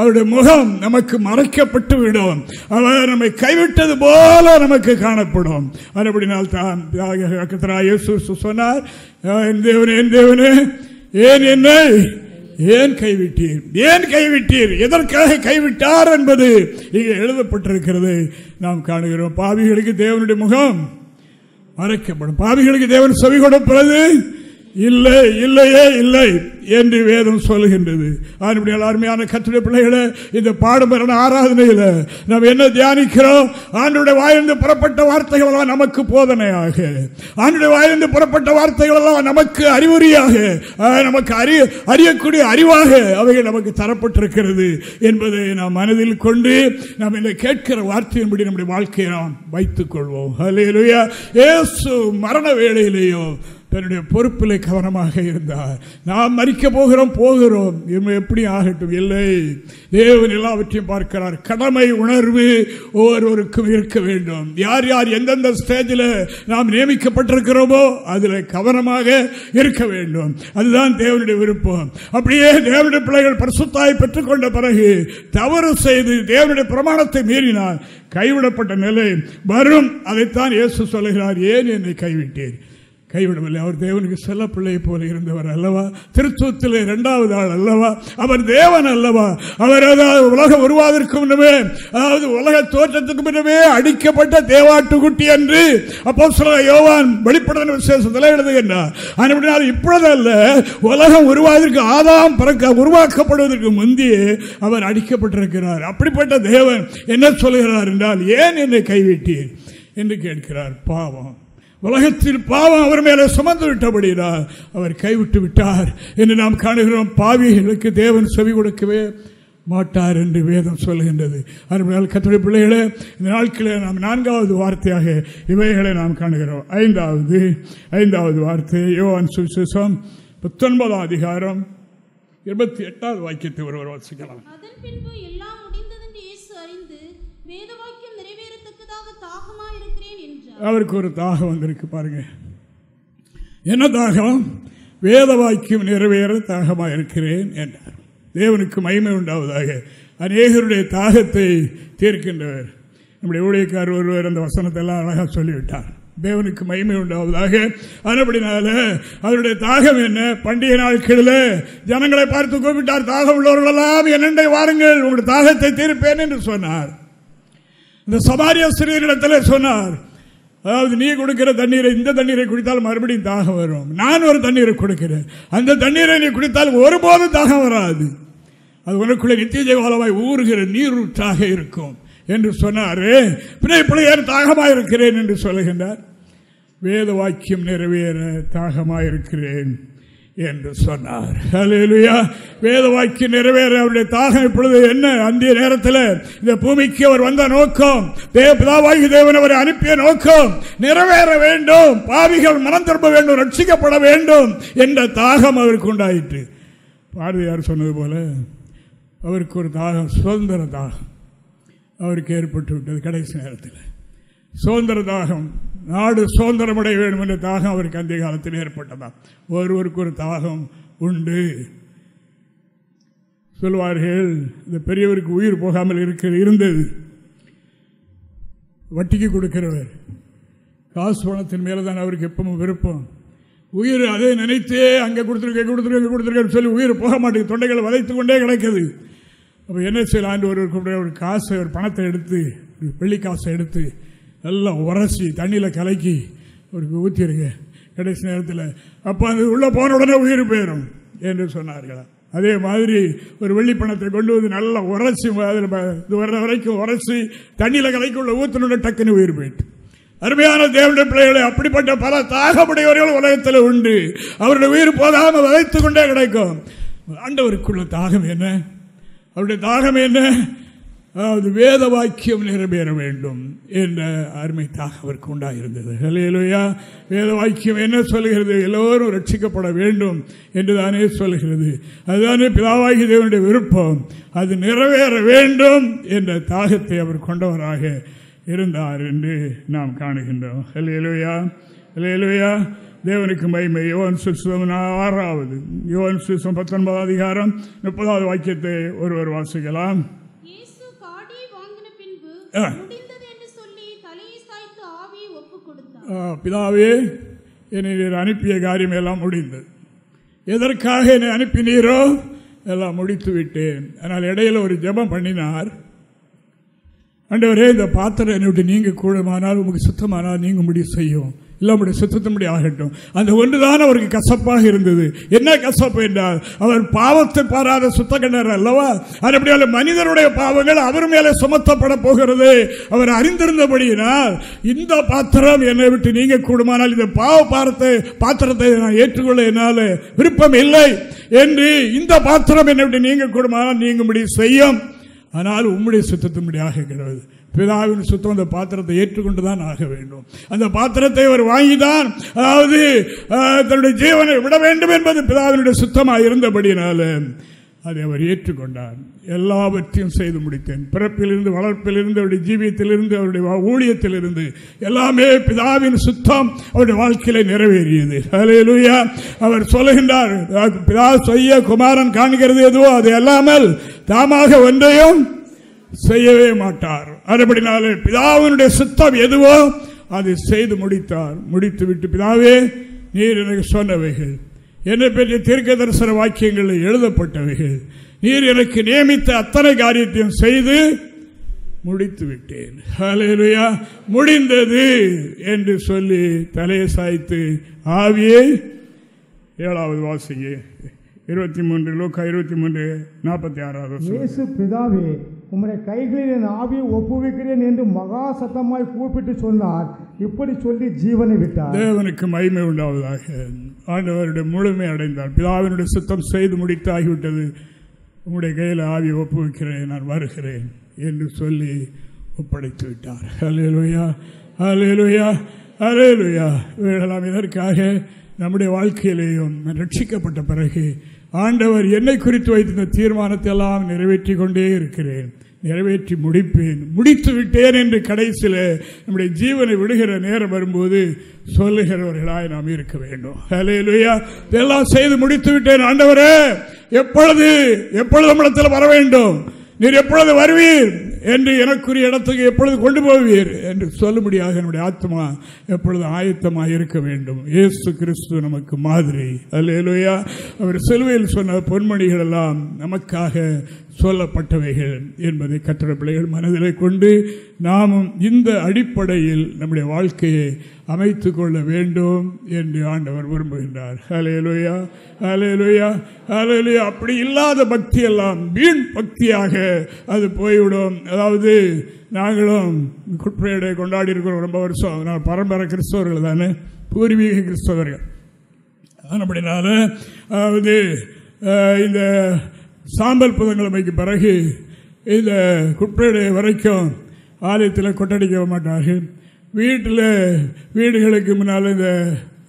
அவருடைய முகம் நமக்கு மறைக்கப்பட்டு விடும். அவர் நம்மை கைவிட்டது போல நமக்கு காணப்படும். அப்படினால் தான் சொன்னார் என் தேவனே என் தேவனே ஏன் என்னை ஏன் கைவிட்டீர்? ஏன் கைவிட்டீர்? எதற்காக கைவிட்டார் என்பது இங்கே எழுதப்பட்டிருக்கிறது. நாம் காணுகிறோம் பாவிகளுக்கு தேவனுடைய முகம் மறைக்கப்படும். பாவிகளுக்கு தேவன் செவி கொடுப்பது இல்லை இல்லையே இல்லை என்று வேதம் சொல்லுகின்றது. அருமையான கத்துடைய பிள்ளைகளை இந்த பாடுமரண ஆராதனையில் நாம் என்ன தியானிக்கிறோம்? ஆண்டுடைய வாயிலிருந்து புறப்பட்ட வார்த்தைகள் எல்லாம் நமக்கு போதனையாக. ஆண்டுடைய வாயிலிருந்து புறப்பட்ட வார்த்தைகள் எல்லாம் நமக்கு அறிவுரியாக நமக்கு அறிய அறியக்கூடிய அறிவாக அவைகள் நமக்கு தரப்பட்டிருக்கிறது என்பதை நாம் மனதில் கொண்டு நாம் இந்த கேட்கிற வார்த்தையின்படி நம்முடைய வாழ்க்கையை நாம் வைத்துக் கொள்வோம். மரண வேளையிலேயோ தன்னுடைய பொறுப்பில் கவனமாக இருந்தார். நாம் மறிக்க போகிறோம் போகிறோம். எப்படி ஆகட்டும்? இல்லை. தேவன் எல்லாவற்றையும் பார்க்கிறார். கடமை உணர்வு ஒவ்வொருவருக்கும் இருக்க வேண்டும். யார் யார் எந்தெந்த ஸ்டேஜில் நாம் நியமிக்கப்பட்டிருக்கிறோமோ அதில் கவனமாக இருக்க வேண்டும். அதுதான் தேவனுடைய விருப்பம். அப்படியே தேவனுடைய பிள்ளைகள் பரிசுத்தாய் பெற்றுக்கொண்ட பிறகு தவறு செய்து தேவனுடைய பிரமாணத்தை மீறினால் கைவிடப்பட்ட நிலை வரும். அதைத்தான் இயேசு சொல்லுகிறார் ஏன் என்னை கைவிட்டேன் கைவிடவில்லை. அவர் தேவனுக்கு செல்ல பிள்ளை போல இருந்தவர் அல்லவா? திருத்துவத்தில் இரண்டாவது ஆள் அல்லவா? அவர் தேவன் அல்லவா? அவர் அதாவது உலகம் உருவாதற்கு முன்னமே அதாவது உலக தோற்றத்துக்கு முன்னமே அடிக்கப்பட்ட தேவாட்டுக்குட்டி என்று அப்போ சில யோவான் வெளிப்படுத்தின விசேஷத்தில் எழுதுகின்றார். ஆனால் இப்பொழுதல்ல உலகம் உருவாவதற்கு ஆதாம் பிறக்க உருவாக்கப்படுவதற்கு முந்தையே அவர் அடிக்கப்பட்டிருக்கிறார். அப்படிப்பட்ட தேவன் என்ன சொல்கிறார் என்றால் ஏன் என்னை கைவிட்டீர்? என்று கேட்கிறார் பாவம். உலகத்தில் பாவம் அவர் மேலே சுமந்து விட்டபடினால் அவர் கைவிட்டு விட்டார் என்று நாம் காணுகிறோம். பாவிகளுக்கு தேவன் செவி கொடுக்கவே மாட்டார் என்று வேதம் சொல்லுகின்றது. அதனால் கத்துடைய பிள்ளைகளே இந்த நாட்களில் நாம் நான்காவது வார்த்தையாக இவைகளை நாம் காணுகிறோம். ஐந்தாவது ஐந்தாவது வார்த்தை யோவான் சுவிசேஷம் பத்தொன்பதாம் அதிகாரம் இருபத்தி எட்டாவது வாக்கியத்தை ஒருவர் வாசிக்கலாம். அவருக்கு ஒரு தாகம் வந்திருக்கு பாருங்க. என்ன தாகம்? வேத வாக்கியம் நிறைவேற தாகமாக இருக்கிறேன் என்றார். தேவனுக்கு மகிமை உண்டாவதாக அநேகருடைய தாகத்தை தீர்க்கின்றவர். நம்முடைய ஊழியக்கார் ஒருவர் அந்த வசனத்தை எல்லாம் அழகாக சொல்லிவிட்டார். தேவனுக்கு மகிமை உண்டாவதாக அதுபடினால அவருடைய தாகம் என்ன? பண்டிகை நாட்களில் ஜனங்களை பார்த்து கூப்பிட்டார் தாகம் உள்ளவர்களெல்லாம் என்னென்றை வாருங்கள் உங்களுடைய தாகத்தை தீர்ப்பேன் என்று சொன்னார். இந்த சமாரிய சிறியரிடத்தில் சொன்னார் அதாவது நீ கொடுக்கிற தண்ணீரை இந்த தண்ணீரை குடித்தால் மறுபடியும் தாகம் வரும். நான் ஒரு தண்ணீரை கொடுக்கிறேன். அந்த தண்ணீரை நீ குடித்தால் ஒருபோதும் தாகம் வராது. அது உனக்குள்ள நித்திய ஜெயவாலமாய் ஊறுகிற நீரூற்றாக இருக்கும் என்று சொன்னாரு. பிள்ளையார் தாகமாக இருக்கிறேன் என்று சொல்லுகின்றார். வேத வாக்கியம் நிறைவேற தாகமாக இருக்கிறேன். என்று சொன்னார். வேத வாக்கி நிறைவேற அவருடைய தாகம் இப்பொழுது என்ன? அந்திய நேரத்தில் இந்த பூமிக்கு அவர் வந்த நோக்கம் பிதாவாகி தேவன் அவரை அனுப்பிய நோக்கம் நிறைவேற வேண்டும் பாவிகள் மனம் திரும்ப வேண்டும் ரட்சிக்கப்பட வேண்டும் என்ற தாகம் அவருக்கு உண்டாயிற்று. பாரதியார் சொன்னது போல அவருக்கு ஒரு தாகம் சுதந்திர தாகம் அவருக்கு ஏற்பட்டு விட்டது கடைசி நேரத்தில். சுதந்திர தாகம் நாடு சுதந்திரமடைய வேண்டும் என்ற தாகம் அவருக்கு அந்த காலத்தில் ஏற்பட்டதான் ஒருவருக்கு ஒரு தாகம் உண்டு. சொல்வார்கள் இந்த பெரியவருக்கு உயிர் போகாமல் இருக்க இருந்தது. வட்டிக்கு கொடுக்கிறவர். காசு பணத்தின் மேலே தான் அவருக்கு எப்பவும் விருப்பம். உயிர் அதை நினைத்தே அங்கே கொடுத்துருக்க கொடுத்துருக்க கொடுத்துருக்கேன்னு சொல்லி உயிர் போக மாட்டேங்குது. தொண்டைகளை வதைத்து கொண்டே கிடைக்குது. அப்போ என்ன செய்யலான்னு ஒரு ஒரு காசை ஒரு பணத்தை எடுத்து வெள்ளி காசை எடுத்து எல்லாம் உரசி தண்ணியில் கலக்கி ஒரு ஊற்றிருங்க கடைசி நேரத்தில் அப்போ அது உள்ளே போன உடனே உயிர் போயிடும் என்று சொன்னார்களா. அதே மாதிரி ஒரு வெள்ளி பணத்தை கொண்டு வந்து நல்லா உரசி அதில் இது வர்ற வரைக்கும் உரசி தண்ணியில் கலைக்கு உள்ள ஊற்றினோட டக்குன்னு உயிர் போயிட்டு. அருமையான தேவனுடைய பிள்ளைகளை அப்படிப்பட்ட பல தாகமுடையவர்கள் உலகத்தில் உண்டு. அவருடைய உயிர் போதாமல் வதைத்துக் கொண்டே கிடைக்கும். ஆண்டவருக்குள்ள தாகம் என்ன? அவருடைய தாகம் என்ன? அதாவது வேத வாக்கியம் நிறைவேற வேண்டும் என்ற அருமை தாக அவருக்கு உண்டாயிருந்தது. ஹலையிலோயா வேத வாக்கியம் என்ன சொல்கிறது? எல்லோரும் ரட்சிக்கப்பட வேண்டும் என்று தானே சொல்கிறது. அதுதானே பிதாவாகி தேவனுடைய விருப்பம். அது நிறைவேற வேண்டும் என்ற தாகத்தை அவர் கொண்டவராக இருந்தார் என்று நாம் காணுகின்றோம். ஹலையிலோயா ஹலையிலோயா தேவனுக்கு மகிமை. யோன் சுசுதம் ஆறாவது யோன் சுசம் பத்தொன்பது அதிகாரம் முப்பதாவது வாக்கியத்தை ஒருவர் வாசிக்கலாம். பிதாவே என்னை அனுப்பிய காரியம் எல்லாம் முடிந்தது எதற்காக என்னை அனுப்பினீரோ எல்லாம் முடித்து விட்டேன் ஆனால் இடையில ஒரு ஜபம் பண்ணினார். அண்டவரே இந்த பாத்திரம் என்னை விட்டு நீங்க கூடமானால் உங்களுக்கு சுத்தமானால் நீங்க முடிவு செய்யும். இல்லை சுத்தத்தின்படி ஆகட்டும். அந்த ஒன்றுதான் அவருக்கு கசப்பாக இருந்தது. என்ன கசப்பு என்றால் அவர் பாவத்தை பாராத சுத்த கிணறு அல்லவா? அது மனிதனுடைய பாவங்கள் அவர் மேலே சுமத்தப்பட போகிறது. அவர் அறிந்திருந்தபடியினால் இந்த பாத்திரம் என்னை விட்டு நீங்க கூடுமானால் இந்த பாவ பாரத்தை பாத்திரத்தை நான் ஏற்றுக்கொள்ள என்னால் விருப்பம் இல்லை என்று இந்த பாத்திரம் என்னை விட்டு நீங்க கூடுமானால் நீங்கும்படி செய்யும். ஆனால் உம்முடைய சுத்தத்தின்படி ஆகிறது பிதாவின் சுத்தம் அந்த பாத்திரத்தை ஏற்றுக்கொண்டுதான் ஆக வேண்டும். அந்த பாத்திரத்தை அவர் வாங்கிதான் அதாவது தன்னுடைய ஜீவனை விட வேண்டும் என்பது பிதாவினுடைய சுத்தமாக இருந்தபடியினால அதை அவர் ஏற்றுக்கொண்டார். எல்லாவற்றையும் செய்து முடித்தேன். பிறப்பிலிருந்து வளர்ப்பிலிருந்து அவருடைய ஜீவியத்திலிருந்து அவருடைய ஊழியத்திலிருந்து எல்லாமே பிதாவின் சுத்தம் அவருடைய வாழ்க்கையில நிறைவேறியது. அலையலுயா அவர் சொல்லுகின்றார் பிதா செய்ய குமாரன் காண்கிறது எதுவோ அது அல்லாமல் தாமாக ஒன்றையும் செய்யவே மாட்டார். அதுபடினாலே பிதாவினுடைய சுத்தம் எதுவோ அதை செய்து முடித்தார். முடித்து விட்டு பிதாவே நீர் எனக்கு சொன்னவைகள். என்னை பற்றி தீர்க்க தரிசன வாக்கியங்களில் எழுதப்பட்டவைகள். நீர் எனக்கு நியமித்த அத்தனை காரியத்தையும் செய்து முடித்து விட்டேன் முடிந்தது என்று சொல்லி தலையை சாய்த்து ஆவியை ஏழாவது வாசிங்க. இருபத்தி மூன்று லோக்கா இருபத்தி மூன்று நாற்பத்தி ஆறாவது பிதாவே உம்முடைய கைகளில் என் ஆவியை ஒப்புவிக்கிறேன் என்று மகா சத்தமாய் கூப்பிட்டு சொன்னார். இப்படி சொல்லி ஜீவனை விட்டார். தேவனுக்கு மகிமை உண்டாவதாக. ஆண்டவருடைய முழுமை அடைந்தார். பிதாவினுடைய சுத்தம் செய்து முடித்து ஆகிவிட்டது உங்களுடைய கையில் ஆவியை ஒப்புவிக்கிறேன் நான் வருகிறேன் என்று சொல்லி ஒப்படைத்து விட்டார். அலேலுயா அலேலுயா அலேலுயா இவைகளெல்லாம் இதற்காக நம்முடைய வாழ்க்கையிலேயும் ரட்சிக்கப்பட்ட பிறகு ஆண்டவர் என்னை குறித்து வைத்திருந்த தீர்மானத்தை எல்லாம் நிறைவேற்றி கொண்டே இருக்கிறேன். நிறைவேற்றி முடிப்பேன். முடித்து விட்டேன் என்று கடைசியில் நம்முடைய ஜீவனை விடுகிற நேரம் வரும்போது சொல்லுகிறவர்களாய் நாம் இருக்க வேண்டும். இதெல்லாம் செய்து முடித்து விட்டேன் ஆண்டவரே. எப்பொழுது? எப்பொழுது நம்மிடத்தில் வர வேண்டும்? நீர் எப்பொழுது வருவீர் என்று எனக்குரிய இடத்துக்கு எப்பொழுது கொண்டு போவீர் என்று சொல்லும்படியாக என்னுடைய ஆத்மா எப்பொழுது ஆயத்தமாக இருக்க வேண்டும். இயேசு கிறிஸ்து நமக்கு மாதிரி. அல்ல அவர் சிலுவையில் சொன்ன பொன்மணிகள் எல்லாம் நமக்காக சொல்லப்பட்டவைகள் என்பதை கட்டட பிள்ளைகள் மனதில் கொண்டு நாமும் இந்த அடிப்படையில் நம்முடைய வாழ்க்கையை அமைத்து கொள்ள வேண்டும் என்று ஆண்டவர் விரும்புகின்றார். ஹலேலுயா ஹலேலுயா ஹலேலுயா அப்படி இல்லாத பக்தியெல்லாம் வீண் பக்தியாக அது போய்விடும். அதாவது நாங்களும் குட்பேடை கொண்டாடி இருக்கிறோம் ரொம்ப வருஷம். நான் பரம்பரை கிறிஸ்தவர்கள் தானே? பூர்வீக கிறிஸ்தவர்கள். அப்படினால அதாவது இந்த சாம்பல் புதன்கிழமைக்கு பிறகு இந்த குப்பையுடைய வரைக்கும் ஆலயத்தில் கொட்டடிக்க மாட்டார்கள். வீட்டில் வீடுகளுக்கு முன்னால் இந்த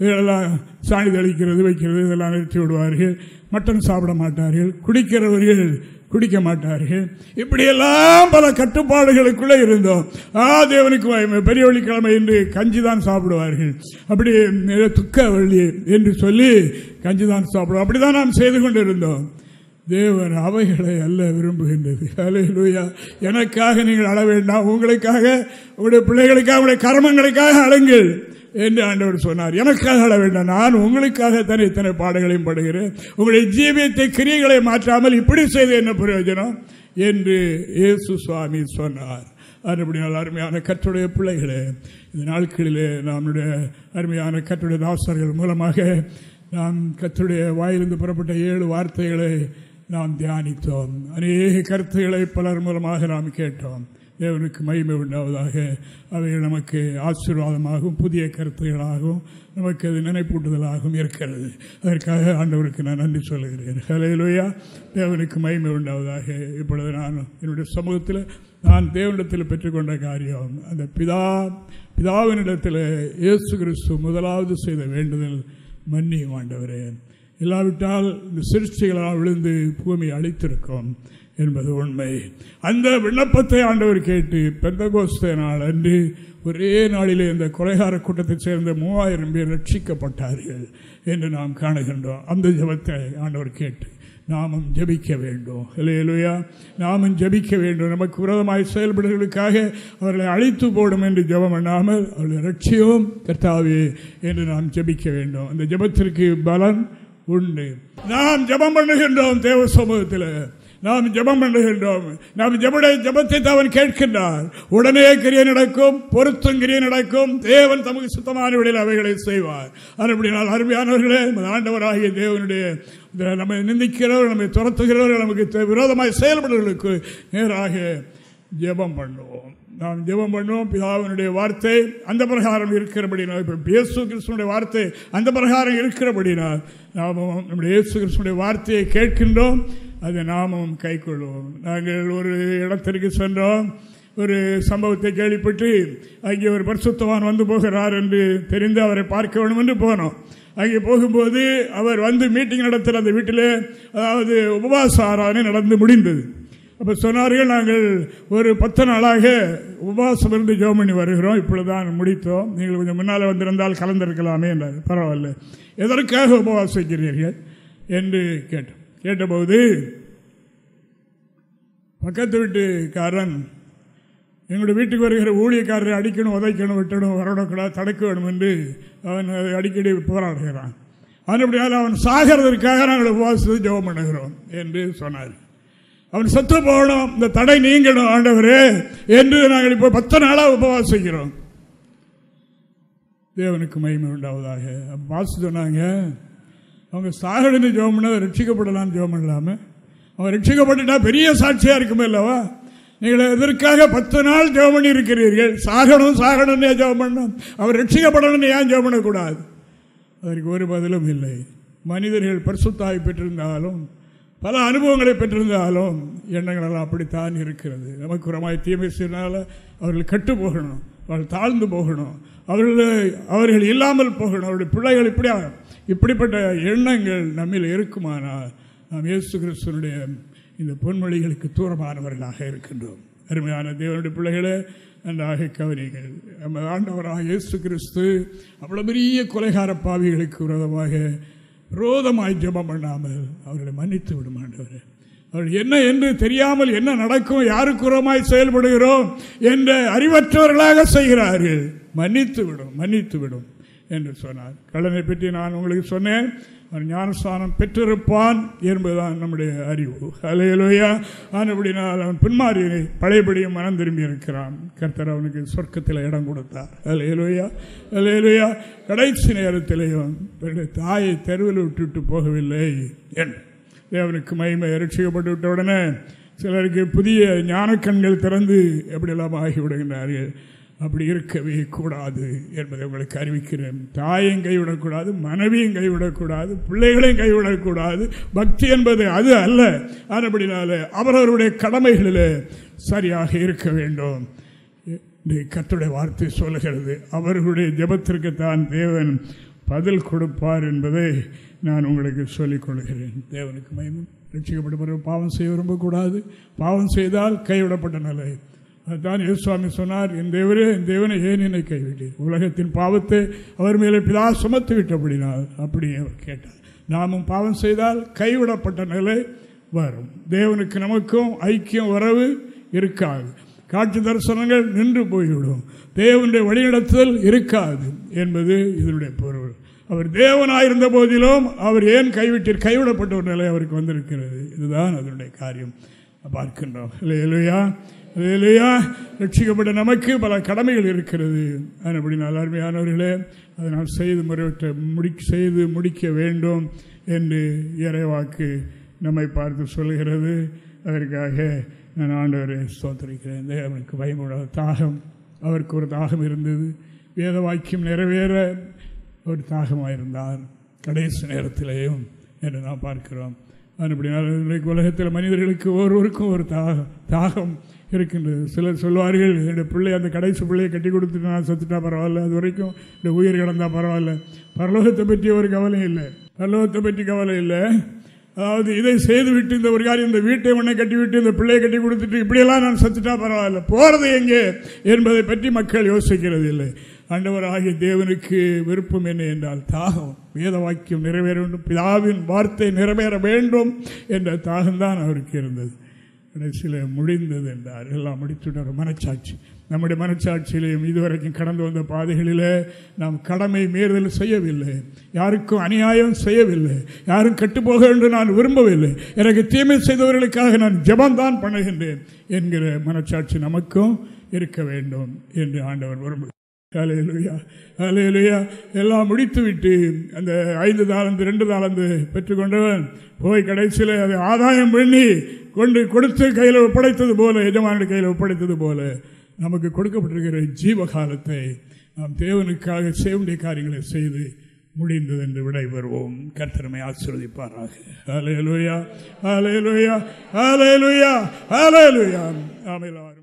இதெல்லாம் சாணி தெளிக்கிறது வைக்கிறது இதெல்லாம் நிறுத்தி விடுவார்கள். மட்டன் சாப்பிட மாட்டார்கள். குடிக்கிறவர்கள் குடிக்க மாட்டார்கள். இப்படியெல்லாம் பல கட்டுப்பாடுகளுக்குள்ளே இருந்தோம். ஆ தேவனுக்கு பெரிய வழிக்கிழமை என்று கஞ்சி தான் சாப்பிடுவார்கள். அப்படி துக்க வள்ளி என்று சொல்லி கஞ்சி தான் சாப்பிடுவோம். அப்படிதான் நாம் செய்து கொண்டிருந்தோம். தேவன் அவைகளை அல்ல விரும்புகின்றது. அலையிலூயா எனக்காக நீங்கள் அழ வேண்டாம். உங்களுக்காக உங்களுடைய பிள்ளைகளுக்காக உங்களுடைய கர்மங்களுக்காக அழுங்கள் என்று ஆண்டவர் சொன்னார். எனக்காக அழ வேண்டாம். நான் உங்களுக்காக தனி இத்தனை பாடங்களையும் படுகிறேன். உங்களுடைய ஜீவியத்தை கிரியைகளை மாற்றாமல் இப்படி செய்து என்ன பிரயோஜனம் என்று இயேசு சுவாமி சொன்னார். அதுபடியால் அருமையான கற்றுடைய பிள்ளைகளே இந்த நாட்களிலே நம்முடைய அருமையான கற்றுடைய தாசர்கள் மூலமாக நாம் கற்றுடைய வாயிலிருந்து புறப்பட்ட ஏழு வார்த்தைகளை நாம் தியானித்தோம். அநேக கருத்துக்களை பலர் மூலமாக நாம் கேட்டோம். தேவனுக்கு மகிமை உண்டாவதாக. அவைகள் நமக்கு ஆசீர்வாதமாகவும் புதிய கருத்துகளாகவும் நமக்கு அது நினைப்பூட்டுதலாகவும் இருக்கிறது அதற்காக ஆண்டவருக்கு நான் நன்றி சொல்லுகிறேன். ஹலையிலோயா தேவனுக்கு மகிமை உண்டாவதாக. இப்பொழுது நான் என்னுடைய சமூகத்தில் நான் தேவனிடத்தில் பெற்றுக்கொண்ட காரியம் அந்த பிதா பிதாவினிடத்தில் இயேசு கிறிஸ்து முதலாவது செய்த வேண்டுதல் மன்னியும் ஆண்டவரேன் இல்லாவிட்டால் இந்த சிருஷ்டிகளாக விழுந்து பூமி அழித்திருக்கும் என்பது உண்மை. அந்த விண்ணப்பத்தை ஆண்டவர் கேட்டு பெந்தகோஸ்த நாள் அன்று ஒரே நாளிலே இந்த கொலைகார கூட்டத்தைச் சேர்ந்த மூவாயிரம் பேர் ரட்சிக்கப்பட்டார்கள் என்று நாம் காணுகின்றோம். அந்த ஜபத்தை ஆண்டவர் கேட்டு நாமும் ஜபிக்க வேண்டும். இல்லையிலுயா நாமும் ஜபிக்க வேண்டும். நமக்கு விரோதமாய் செயல்படுவதற்காக அவர்களை அழித்து போடும் என்று ஜபம் பண்ணாமல் அவர்களை ரட்சியவும் கர்த்தாவே என்று நாம் ஜபிக்க வேண்டும். அந்த ஜபத்திற்கு பலன் உண்டு நாம் ஜபம் பண்ணுகின்றோம் தேவ சமூகத்தில். நாம் ஜபம் பண்ணுகின்றோம். நாம் ஜபடைய ஜபத்தை அவன் கேட்கின்றார். உடனே கிரிய நடக்கும் பொருத்தம் கிரிய நடக்கும். தேவன் தமக்கு சுத்தமான விடையில் அவைகளை செய்வார். அப்படினால் அருமையானவர்களே ஆண்டவராகிய தேவனுடைய நம்மை நிந்திக்கிறவர்கள் நம்மை துரத்துகிறவர்கள் நமக்கு விரோதமாக செயல்படுவர்களுக்கு நேராக ஜபம் பண்ணுவோம். நாம் ஜெபம் பண்ணுவோம். பிதாவினுடைய வார்த்தை அந்த பிரகாரம் இருக்கிறபடினால் இப்போ பேசு கிருஷ்ணனுடைய வார்த்தை அந்த பிரகாரம் இருக்கிறபடினால் நாம் நம்முடைய இயேசு கிருஷ்ணனுடைய வார்த்தையை கேட்கின்றோம். அதை நாமும் கைக்கொள்வோம். நாங்கள் ஒரு இடத்திற்கு சென்றோம். ஒரு சம்பவத்தை கேள்விப்பட்டு அங்கே ஒரு பரிசுத்தவான் வந்து போகிறார் என்று தெரிந்து அவரை பார்க்க வேண்டும் என்று போனோம். அங்கே போகும்போது அவர் வந்து மீட்டிங் நடத்துகிற அந்த வீட்டில் அதாவது உபவாச ஆராதனை நடந்து முடிந்தது. அப்போ சொன்னார்கள் நாங்கள் ஒரு பத்து நாளாக உபவாசம் இருந்து ஜோமணி பண்ணி வருகிறோம். இப்பொழுதுதான் முடித்தோம். நீங்கள் கொஞ்சம் முன்னால் வந்திருந்தால் கலந்திருக்கலாமே என்றார். பரவாயில்ல. எதற்காக உபவாசிக்கிறீர்கள்? என்று கேட்டோம். கேட்டபோது பக்கத்து வீட்டுக்காரன் எங்களுடைய வீட்டுக்கு வருகிற ஊழியக்காரரை அடிக்கணும் உதைக்கணும் விட்டணும் வரவிடக்கூடாது தடுக்க வேணும் என்று அவன் அடிக்கடி போராடுகிறான். அதுபடியால் அவன் சாகிறதற்காக நாங்கள் உபவாசத்தை ஜெபம் பண்ணுகிறோம் என்று சொன்னார். அவன் சத்து போகணும் இந்த தடை நீங்கணும் ஆண்டவரே. என்று நாங்கள் இப்போ பத்து நாளாக உபவாசிக்கிறோம் தேவனுக்கு மகிமை உண்டாவதாக. வாசி சொன்னாங்க அவங்க சாகடுன்னு ஜோம் பண்ண ரட்சிக்கப்படலாம்னு ஜோம் பண்ணலாமே அவன் ரட்சிக்கப்பட்டுட்டா பெரிய சாட்சியாக இருக்குமே இல்லவா? நீங்கள் எதற்காக பத்து நாள் ஜோம் பண்ணி இருக்கிறீர்கள் சாகணும் சாகணும்னு ஜோம் பண்ணணும்? அவர் ரட்சிக்கப்படணும்னு ஏன் ஜோம் பண்ணக்கூடாது? அதற்கு ஒரு பதிலும் இல்லை. மனிதர்கள் பரிசுத்தாய் பெற்றிருந்தாலும் பல அனுபவங்களை பெற்றிருந்தாலும் எண்ணங்களெல்லாம் அப்படித்தான் இருக்கிறது. நமக்கு உரமாய் தீமை செய்யறதுனால அவர்கள் கட்டு போகணும் அவர்கள் தாழ்ந்து போகணும் அவர்கள் அவர்கள் இல்லாமல் போகணும் அவருடைய பிள்ளைகள் இப்படியா இப்படிப்பட்ட எண்ணங்கள் நம்மில் இருக்குமானால் நாம் இயேசு கிறிஸ்தனுடைய இந்த பொன்மொழிகளுக்கு தூரமானவர்களாக இருக்கின்றோம். அருமையான தேவனுடைய பிள்ளைகளே நன்றாக கவனிகள் நம்ம ஆண்டவராக இயேசு கிறிஸ்து அவ்வளோ பெரிய கொலைகார பாவிகளுக்கு விரோதமாக விரோதமாய் ஜெபம் பண்ணாமல் அவர்களை மன்னித்து விடுமாண்டவர் அவர்கள் என்ன என்று தெரியாமல் என்ன நடக்கும் யாருக்குறமாய் செயல்படுகிறோம் என்ற அறிவற்றவர்களாக செய்கிறார்கள். மன்னித்து விடும் மன்னித்து விடும். என்று சொன்னார். கடனை பற்றி நான் உங்களுக்கு சொன்னேன். அவன் ஞானஸ்தானம் பெற்றிருப்பான் என்பதுதான் நம்முடைய அறிவு. அலையலோயா ஆனபடினால் அவன் பின்மாறி பழையபடியும் மனம் திரும்பி இருக்கிறான். கர்த்தர் அவனுக்கு சொர்க்கத்தில் இடம் கொடுத்தார். அலையலோயா அலையலோயா கடைசி நேரத்திலேயும் தாயை தெருவில் விட்டுவிட்டு போகவில்லை என்று. தேவனுக்கு மகிமை ரட்சிக்கப்பட்டு விட்ட உடனே சிலருக்கு புதிய ஞானக்கண்கள் திறந்து எப்படியெல்லாம் ஆகிவிடுகின்றார்கள்? அப்படி இருக்கவே கூடாது என்பதை உங்களுக்கு அறிவிக்கிறேன். தாயும் கைவிடக்கூடாது மனைவியும் கைவிடக்கூடாது பிள்ளைகளையும் கைவிடக்கூடாது. பக்தி என்பது அது அல்ல. ஆனபடினால அவரவருடைய கடமைகளில் சரியாக இருக்க வேண்டும். என்று வார்த்தை சொல்லுகிறது. அவர்களுடைய ஜெபத்திற்கு தான் தேவன் பதில் கொடுப்பார் என்பதை நான் உங்களுக்கு சொல்லிக் கொள்கிறேன். தேவனுக்கு மயமும் ரட்சிக்கப்பட்ட பாவம் செய்ய விரும்பக்கூடாது. பாவம் செய்தால் கைவிடப்பட்ட நிலை. அதுதான் இயேசுவாமி சொன்னார் என் தேவரே என் தேவனை ஏன் என்னை கைவிட்டீர்? உலகத்தின் பாவத்தை அவர் மேலே பிதா சுமத்து விட்டபடினால் அப்படி அவர் கேட்டார். நாமும் பாவம் செய்தால் கைவிடப்பட்ட நிலை வரும். தேவனுக்கு நமக்கும் ஐக்கியம் வரவு இருக்காது. காட்சி தரிசனங்கள் நின்று போய்விடும். தேவனுடைய வழிநடத்துதல் இருக்காது என்பது இதனுடைய பொருள். அவர் தேவனாயிருந்த போதிலும் அவர் ஏன் கைவிட்டீர்? கைவிடப்பட்ட ஒரு நிலை அவருக்கு வந்திருக்கிறது. இதுதான் அதனுடைய காரியம். பார்க்கின்றோம். இல்லையா இல்லையா? ரட்சிக்கப்பட்ட நமக்கு பல கடமைகள் இருக்கிறது. அப்படி நல்ல அருமையானவர்களே அதை நாம் செய்து முறைவற்ற முடி செய்து முடிக்க வேண்டும் என்று இறைவாக்கு நம்மை பார்த்து சொல்கிறது அதற்காக நான் ஆண்டவரை சோத்தரிக்கிறேன் தேவனுக்கு பயமுள்ள தாகம். அவருக்கு ஒரு தாகம் இருந்தது. வேத வாக்கியம் நிறைவேற ஒரு தாகமாக இருந்தார் கடைசி நேரத்திலேயும் என்று நாம் பார்க்கிறோம். அப்படினால் இன்றைக்கு உலகத்தில் மனிதர்களுக்கு ஒருவருக்கும் ஒரு தாகம் தாகம் இருக்கின்றது. சிலர் சொல்வார்கள் என்னுடைய பிள்ளை அந்த கடைசி பிள்ளையை கட்டி கொடுத்துட்டு நான் செத்துட்டா பரவாயில்ல அது வரைக்கும் இந்த உயிர் கிடந்தால் பரவாயில்ல. பரலோகத்தை பற்றி ஒரு கவலை இல்லை. பரலோகத்தை பற்றி கவலை இல்லை. அதாவது இதை செய்துவிட்டு இந்த ஒரு காரியம் இந்த வீட்டை உன்னை கட்டிவிட்டு இந்த பிள்ளையை கட்டி கொடுத்துட்டு இப்படியெல்லாம் நான் செத்துட்டா பரவாயில்ல. போகிறது எங்கே என்பதை பற்றி மக்கள் யோசிக்கிறது இல்லை. ஆண்டவர் ஆகிய தேவனுக்கு விருப்பம் என்ன என்றால் தாகம் வேத வாக்கியம் நிறைவேற வேண்டும் பிதாவின் வார்த்தை நிறைவேற வேண்டும் என்ற தாகம்தான் அவருக்கு இருந்தது. கடைசியில் முடிந்தது என்றார். எல்லாம் முடித்துடர் மனச்சாட்சி. நம்முடைய மனச்சாட்சியிலையும் இதுவரைக்கும் கடந்து வந்த பாதைகளில் நாம் கடமை மீறுதல் செய்யவில்லை. யாருக்கும் அநியாயம் செய்யவில்லை. யாரும் கட்டுப்போக என்று நான் விரும்பவில்லை. எனக்கு தீமை செய்தவர்களுக்காக நான் ஜபம்தான் பண்ணுகின்றேன் என்கிற மனச்சாட்சி நமக்கும் இருக்க வேண்டும் என்று ஆண்டவர் விரும்புகிறார். அலையலுயா அலையலுயா எல்லாம் முடித்துவிட்டு அந்த ஐந்து தாளந்து ரெண்டு தாளந்து பெற்றுக்கொண்டவன் போய் கடைசியில் அதை ஆதாயம் பண்ணி கொண்டு கொடுத்து கையில் ஒப்படைத்தது போல எஜமான கையில் ஒப்படைத்தது போல நமக்கு கொடுக்கப்பட்டிருக்கிற ஜீவகாலத்தை நாம் தேவனுக்காக செய்ய வேண்டிய காரியங்களை செய்து முடிந்தது என்று விடைபெறுவோம் கர்த்தனமை ஆசிர்வதிப்பாராக. அலையலுயா அலையலுயா அலையலுயா அலையலுயா ஆமையிலாரும்